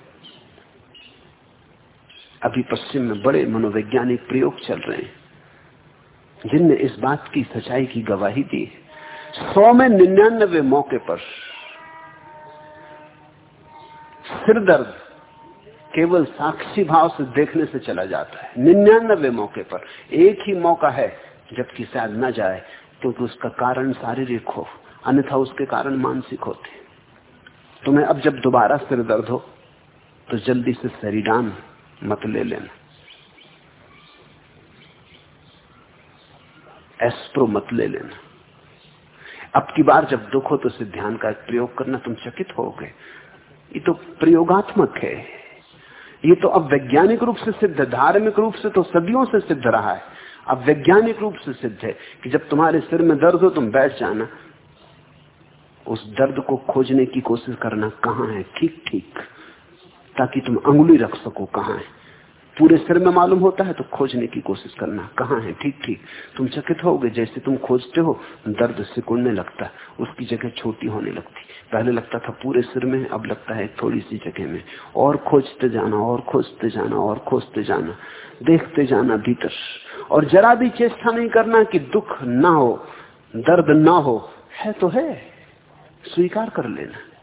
अभी पश्चिम में बड़े मनोवैज्ञानिक प्रयोग चल रहे हैं, जिनने इस बात की सच्चाई की गवाही दी सौ में निन्यानबे मौके पर सिर दर्द केवल साक्षी भाव से देखने से चला जाता है। निन्यानबे मौके पर। एक ही मौका है, जबकि शायद न जाए, क्योंकि तो उसका कारण शारीरिक हो, अन्यथा उसके कारण मानसिक होते। तुम्हें अब जब दोबारा सिर दर्द हो तो जल्दी से शरीरान मत ले लेना। एस्प्रो मत ले लेना। अब की बार जब दुख हो तो इसे ध्यान का प्रयोग करना तुम चकित हो गए। ये तो प्रयोगात्मक है। ये तो अब वैज्ञानिक रूप से सिद्ध, धार्मिक रूप से तो सदियों से सिद्ध रहा है। अब वैज्ञानिक रूप से सिद्ध है कि जब तुम्हारे सिर में दर्द हो, तुम बैठ जाना। उस दर्द को खोजने की कोशिश करना कहाँ है? ठीक ठीक। ताकि तुम अंगुली रख सको कहाँ है? पूरे सिर में मालूम होता है तो खोजने की कोशिश करना। कहाँ है? ठीक ठीक। तुम चकित होगे, जैसे तुम खोजते हो, दर्द सिकुड़ने लगता है। उसकी जगह छोटी होने लगती। पहले लगता था पूरे सिर में अब लगता है थोड़ी सी जगह में। और खोजते जाना, और खोजते जाना, और खोजते जाना। देखते जाना भीतर। और जरा भी चेष्टा नहीं करना कि दुख ना हो, दर्द ना हो। है तो है। स्वीकार कर लेना।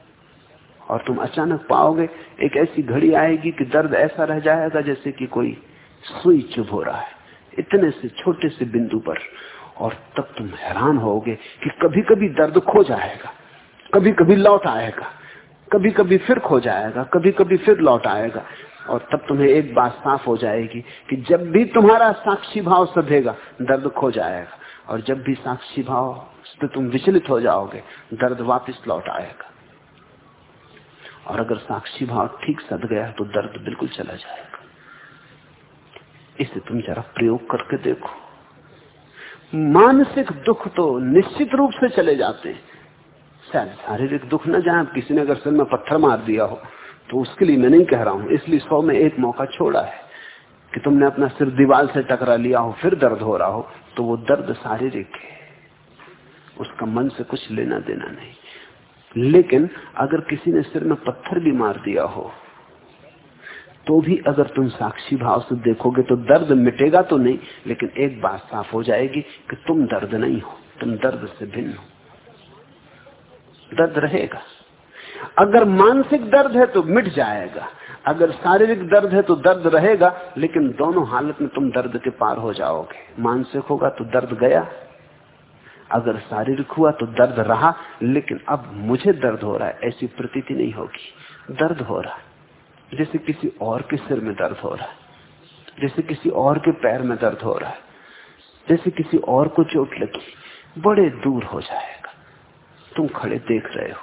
और तुम अचानक पाओगे, एक ऐसी घड़ी आएगी कि दर्द ऐसा रह जाएगा जैसे कि कोई सुई चुभ हो रहा है, इतने से छोटे से बिंदु पर। और तब तुम हैरान होगे कि कभी कभी दर्द खो जाएगा कभी कभी लौट आएगा कभी कभी फिर खो जाएगा कभी कभी फिर लौट आएगा। और तब तुम्हें एक बात साफ़ हो जाएगी कि जब भी तुम्हारा साक्षी भाव सधेगा, दर्द खो जाएगा। और जब भी साक्षी भाव से तुम विचलित हो जाओगे, दर्द वापस लौट आएगा। और अगर साक्षी भाव ठीक सद गया तो दर्द बिल्कुल चला जाएगा। इसे तुम जरा प्रयोग करके देखो। मानसिक दुख तो निश्चित रूप से चले जाते हैं। शायद शारीरिक दुख न जाए, किसी ने अगर सिर में पत्थर मार दिया हो तो उसके लिए मैं नहीं कह रहा हूँ। इसलिए सौ में एक मौका छोड़ा है कि तुमने अपना सिर दीवार से टकरा लिया हो, फिर दर्द हो रहा हो तो वो दर्द शारीरिक है। उसका मन से कुछ लेना देना नहीं। लेकिन अगर किसी ने सिर में पत्थर भी मार दिया हो तो भी अगर तुम साक्षी भाव से देखोगे तो दर्द मिटेगा तो नहीं, लेकिन एक बात साफ़ हो जाएगी कि तुम दर्द नहीं हो, तुम दर्द से भिन्न हो। दर्द रहेगा। अगर मानसिक दर्द है तो मिट जाएगा, अगर शारीरिक दर्द है तो दर्द रहेगा, लेकिन दोनों हालत में तुम दर्द के पार हो जाओगे। मानसिक होगा तो दर्द गया अगर शारीरिक हुआ तो दर्द रहा, लेकिन अब मुझे दर्द हो रहा है, ऐसी प्रतीति नहीं होगी। दर्द हो रहा है। जैसे किसी और के सिर में दर्द हो रहा है। जैसे किसी और के पैर में दर्द हो रहा है। जैसे किसी और को चोट लगी, बड़े दूर हो जाएगा। तुम खड़े देख रहे हो।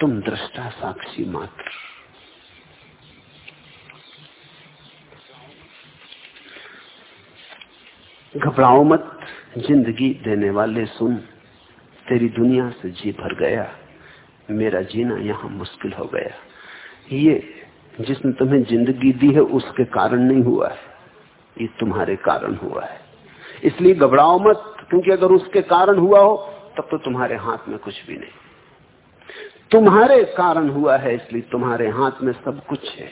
तुम दृष्टा साक्षी मात्र। घबराओ मत। ज़िंदगी देने वाले सुन, तेरी दुनिया से जी भर गया, मेरा जीना यहाँ मुश्किल हो गया। ये जिसने तुम्हें ज़िंदगी दी है, उसके कारण नहीं हुआ है, ये तुम्हारे कारण हुआ है। इसलिए घबराओ मत, क्योंकि अगर उसके कारण हुआ हो, तब तो तुम्हारे हाथ में कुछ भी नहीं। तुम्हारे कारण हुआ है, इसलिए तुम्हारे हाथ में सब कुछ है।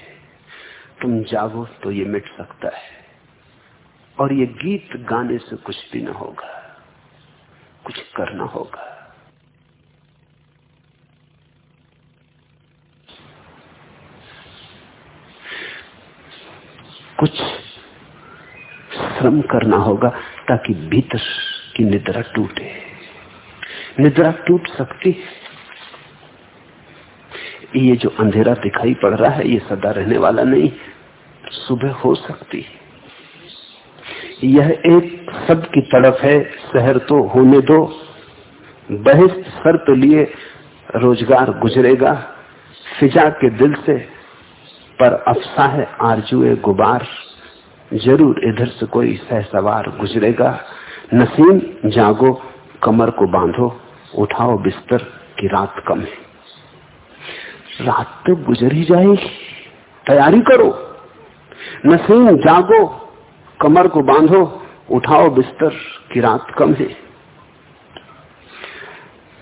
तुम जागो तो ये मिट सकता है। और ये गीत गाने से कुछ भी ना होगा। कुछ करना होगा। कुछ श्रम करना होगा ताकि भीतर की निद्रा टूटे। निद्रा टूट सकती ये जो अंधेरा दिखाई पड़ रहा है, ये सदा रहने वाला नहीं, सुबह हो सकती है। यह एक सब की तरफ़ है, शहर तो होने दो। बहिष्ठ शर्त लिए रोज़गार गुजरेगा। फिजा के दिल से पर अफसा है आरजुए गुबार। ज़रूर इधर से कोई सहसवार गुजरेगा। नसीम, जागो, कमर को बांधो। उठाओ बिस्तर की रात कम है। रात तो गुजर ही जाएगी। तैयारी करो। नसीम, जागो। कमर को बांधो, उठाओ बिस्तर, की रात कम है।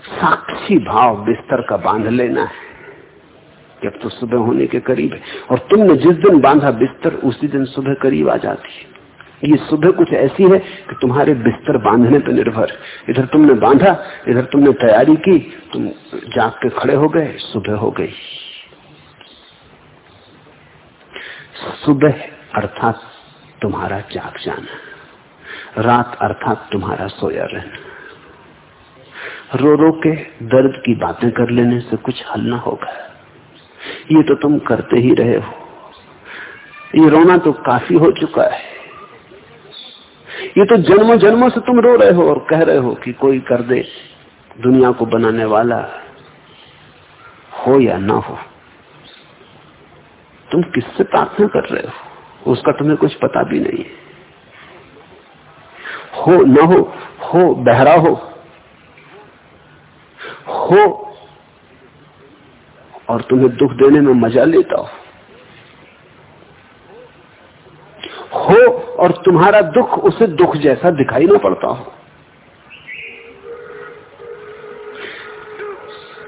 साक्षी भाव बिस्तर का बाँध लेना है। जब तो सुबह होने के करीब है। और तुमने जिस दिन बांधा बिस्तर, उसी दिन सुबह करीब आ जाती है। ये सुबह कुछ ऐसी है कि तुम्हारे बिस्तर बांधने पर निर्भर इधर तुमने बांधा, इधर तुमने तैयारी की, तुम जाग के खड़े हो गए, सुबह हो गई। सुबह, अर्थात तुम्हारा जाग जाना। रात अर्थात तुम्हारा सोया रहना। रो रो के दर्द की बातें कर लेने से कुछ हल ना होगा। ये तो तुम करते ही रहे हो। ये रोना तो काफ़ी हो चुका है। ये तो जन्मों जन्मों से तुम रो रहे हो और कह रहे हो कि कोई कर दे, दुनिया को बनाने वाला हो या ना हो। तुम किससे प्रार्थना कर रहे हो? उसका तुम्हें कुछ पता भी नहीं है। हो न हो हो बहरा हो हो और तुम्हें दुख देने में मज़ा लेता हो। हो और तुम्हारा दुख उसे दुख जैसा दिखाई ना पड़ता हो।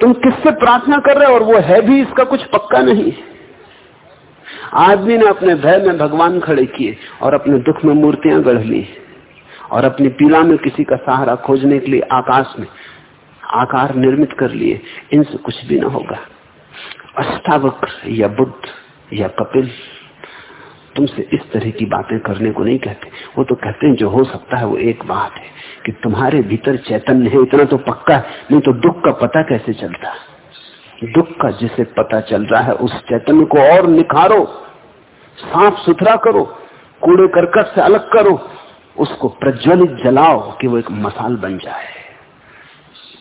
तुम किससे प्रार्थना कर रहे हो और वो है भी इसका कुछ पक्का नहीं आदमी ने अपने भय में भगवान खड़े किए और अपने दुख में मूर्तियाँ गढ़ ली और अपनी पीला में किसी का सहारा खोजने के लिए आकाश में आकार निर्मित कर लिए, इनसे कुछ भी ना होगा। अष्टावक्र या बुद्ध या कपिल तुमसे इस तरह की बातें करने को नहीं कहते। वो तो कहते हैं, जो हो सकता है वो एक बात है कि तुम्हारे भीतर चैतन्य है, इतना तो पक्का है, नहीं तो दुख का पता कैसे चलता? दुख का जिसे पता चल रहा है, उस चैतन्य को और निखारो, साफ़ सुथरा करो, कूड़े करकट से अलग करो, उसको प्रज्वलित जलाओ कि वो एक मसाल बन जाए।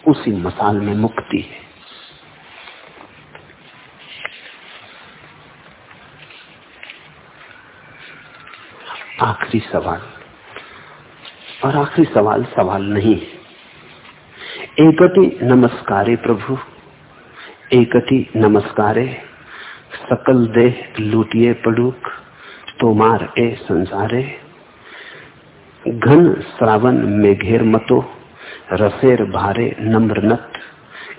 उसी मसाल में मुक्ति है। आखिरी सवाल। और आखिरी सवाल सवाल नहीं है। एकति नमस्कारे प्रभु। एकति नमस्कारे। सकल देह लूटिए पड़ूक तोमार ए संसारे। घन श्रावण में घेर मतो, रसेर भारे नम्र नत।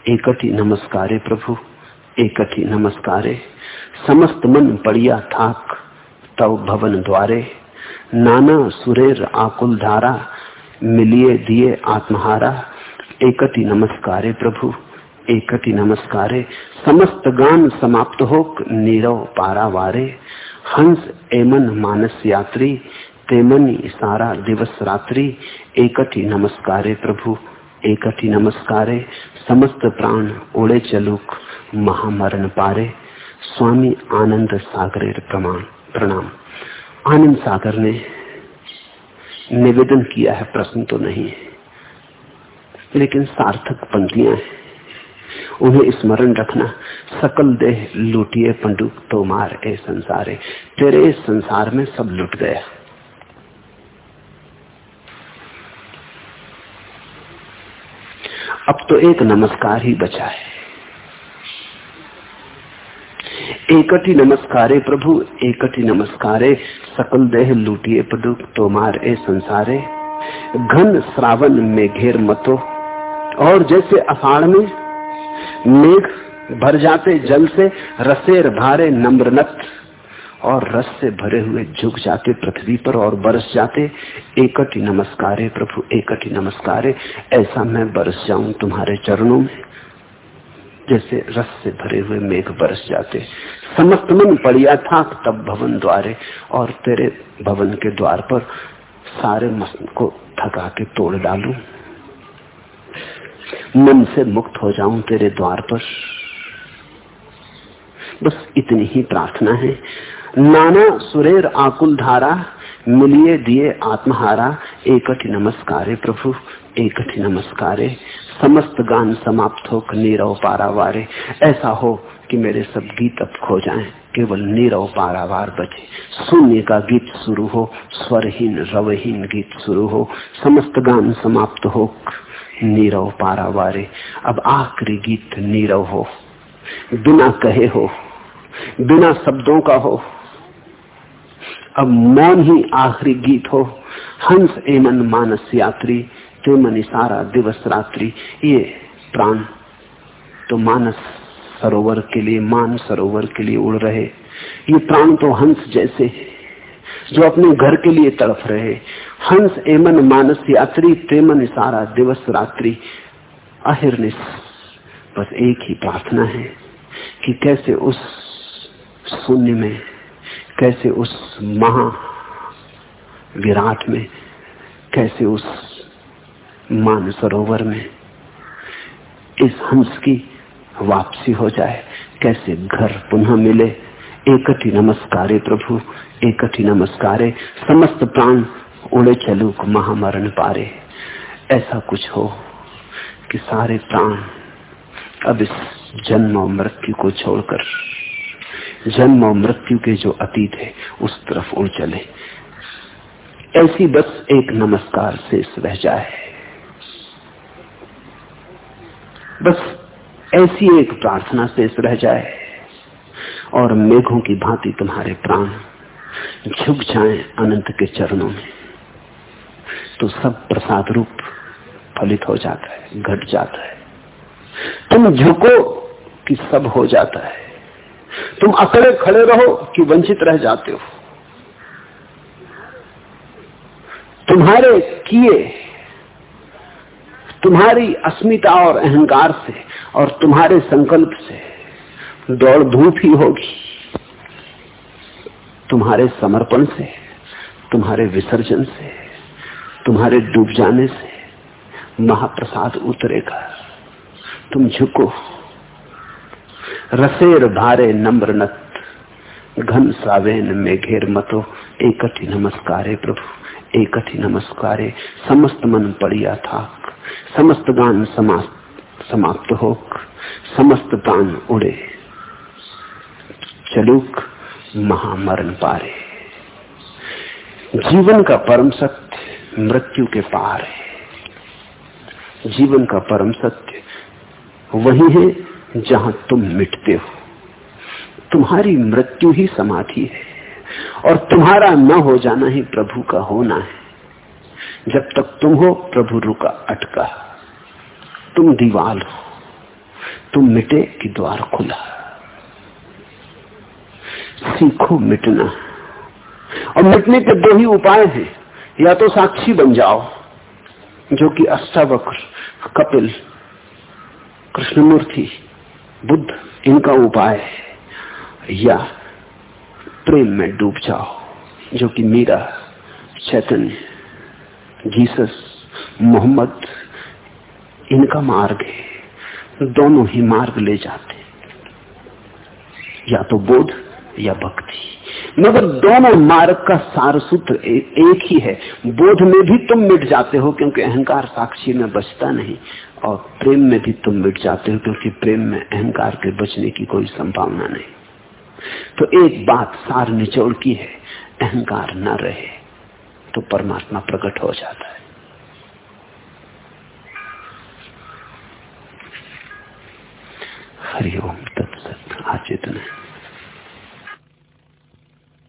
एकति नमस्कारे प्रभु एकति नमस्कारे। समस्त मन पड़िया थाक, तव भवन द्वारे। नाना सुरेर आकुल धारा, मिलिए दिए आत्महारा। एकति नमस्कारे प्रभु। एकति नमस्कारे। समस्त गान समाप्त होक, नीरव पारावारे। हंस एमन मानस यात्री, तेमनी सारा दिवस रात्रि। एकति नमस्कारे प्रभु, एकति नमस्कारे। समस्त प्राण उड़े चलुक, महामरण पारे। स्वामी आनंद सागरे प्रमाण, प्रणाम। आनंद सागर ने निवेदन किया है, प्रश्न तो नहीं है, लेकिन सार्थक पंक्तियाँ हैं। उन्हें स्मरण रखना। सकल देह लूटिए पंडुक तो मार ए संसारे। तेरे इस संसार में सब लुट गया। अब तो एक नमस्कार ही बचा है। एकटी नमस्कारे प्रभु, एकटी नमस्कारे। सकल देह लूटिए पदुक तोमार ए संसारे। घन श्रावण में घेर मतो, और जैसे अषाढ़ में मेघ भर जाते, जल से रसेर भारे नम्रनत, और रस से भरे हुए झुक जाते पृथ्वी पर और बरस जाते। एकटी नमस्कारे प्रभु, एकटी नमस्कारे। ऐसा मैं बरस जाऊँ तुम्हारे चरणों में। जैसे रस से भरे हुए मेघ बरस जाते। समस्त मन पड़िया था तब भवन द्वारे, और तेरे भवन के द्वार पर सारे मन को थका के तोड़ डालू। मन से मुक्त हो जाऊँ तेरे द्वार पर। बस इतनी ही प्रार्थना है। नाना सुरेर आकुल धारा, मिलिए दिए आत्महारा। एकट नमस्कारे प्रभु एकट नमस्कारे। समस्त गान समाप्त हो, नीरव पारावारे। ऐसा हो कि मेरे सब गीत अब खो जाएँ, केवल नीरव पारावार बचे शून्य का गीत शुरू हो, स्वरहीन रवहीन गीत शुरू हो। समस्त गान समाप्त हो नीरव पारावारे। अब आखिरी गीत नीरव हो। बिना कहे हो, बिना शब्दों का हो। अब मौन ही आखिरी गीत हो। हंस एमन मानस यात्री जो मन सारा दिवस रात्रि। ये प्राण तो मानस सरोवर के लिए, मान सरोवर के लिए उड़ रहे। ये प्राण तो हंस जैसे, जो अपने घर के लिए तड़फ रहे। हंस एमन मानस यात्री प्रेमन सारा दिवस रात्रि अहिर्निश बस एक ही प्रार्थना है कि कैसे उस शून्य में, कैसे उस महा विराट में, कैसे उस मान सरोवर में इस हंस की वापसी हो जाए, कैसे घर पुनः मिले। एकटी नमस्कारे प्रभु एकटी नमस्कारे। समस्त प्राण उड़े चलूक महामरण पारे। ऐसा कुछ हो कि सारे प्राण अब इस जन्म और मृत्यु को छोड़कर, जन्म और मृत्यु के जो अतीत है, उस तरफ़ उड़ चले। ऐसी बस एक नमस्कार शेष रह जाए। बस ऐसी एक प्रार्थना शेष रह जाए। और मेघों की भांति तुम्हारे प्राण झुक जाएँ अनंत के चरणों में। तो सब प्रसाद रूप फलित हो जाता है, घट जाता है। तुम झुको कि सब हो जाता है। तुम अकड़े खड़े रहो कि वंचित रह जाते हो। तुम्हारे किए, तुम्हारी अस्मिता और अहंकार से और तुम्हारे संकल्प से दौड़ धूप ही होगी। तुम्हारे समर्पण से, तुम्हारे विसर्जन से तुम्हारे डूब जाने से महाप्रसाद उतरेगा। तुम झुको। रसेर भारे नम्र नम्रनत, घन सावेन में घेर मतो। एकठी नमस्कारे प्रभु एकठी नमस्कारे। समस्त मन पड़िया था समस्त गान समाप्त हो समस्त प्राण उड़े। चलुक, महामरण पारे। जीवन का परम सत्य मृत्यु के पार है। जीवन का परम सत्य वही है जहाँ तुम मिटते हो। तुम्हारी मृत्यु ही समाधि है और तुम्हारा न हो जाना ही प्रभु का होना है। जब तक तुम हो, प्रभु रुका अटका। तुम दीवाल हो। तुम मिटे कि द्वार खुला। सीखो मिटना। और मिटने के दो ही उपाय हैं। या तो साक्षी बन जाओ, जो कि अष्टावक्र, कपिल, कृष्णमूर्ति, बुद्ध, इनका उपाय है। या प्रेम में डूब जाओ, जो कि मीरा, चैतन्य, जीसस, मोहम्मद, इनका मार्ग है। दोनों ही मार्ग ले जाते या तो बोध या भक्ति। मगर दोनों मार्ग का सार सूत्र एक ही है। बोध में भी तुम मिट जाते हो क्योंकि अहंकार साक्षी में बचता नहीं, और प्रेम में भी तुम मिट जाते हो क्योंकि प्रेम में अहंकार के बचने की कोई संभावना नहीं। तो एक बात सार निचोड़ की है, अहंकार न रहे तो परमात्मा प्रकट हो जाता है। हरिओम तत्सत है।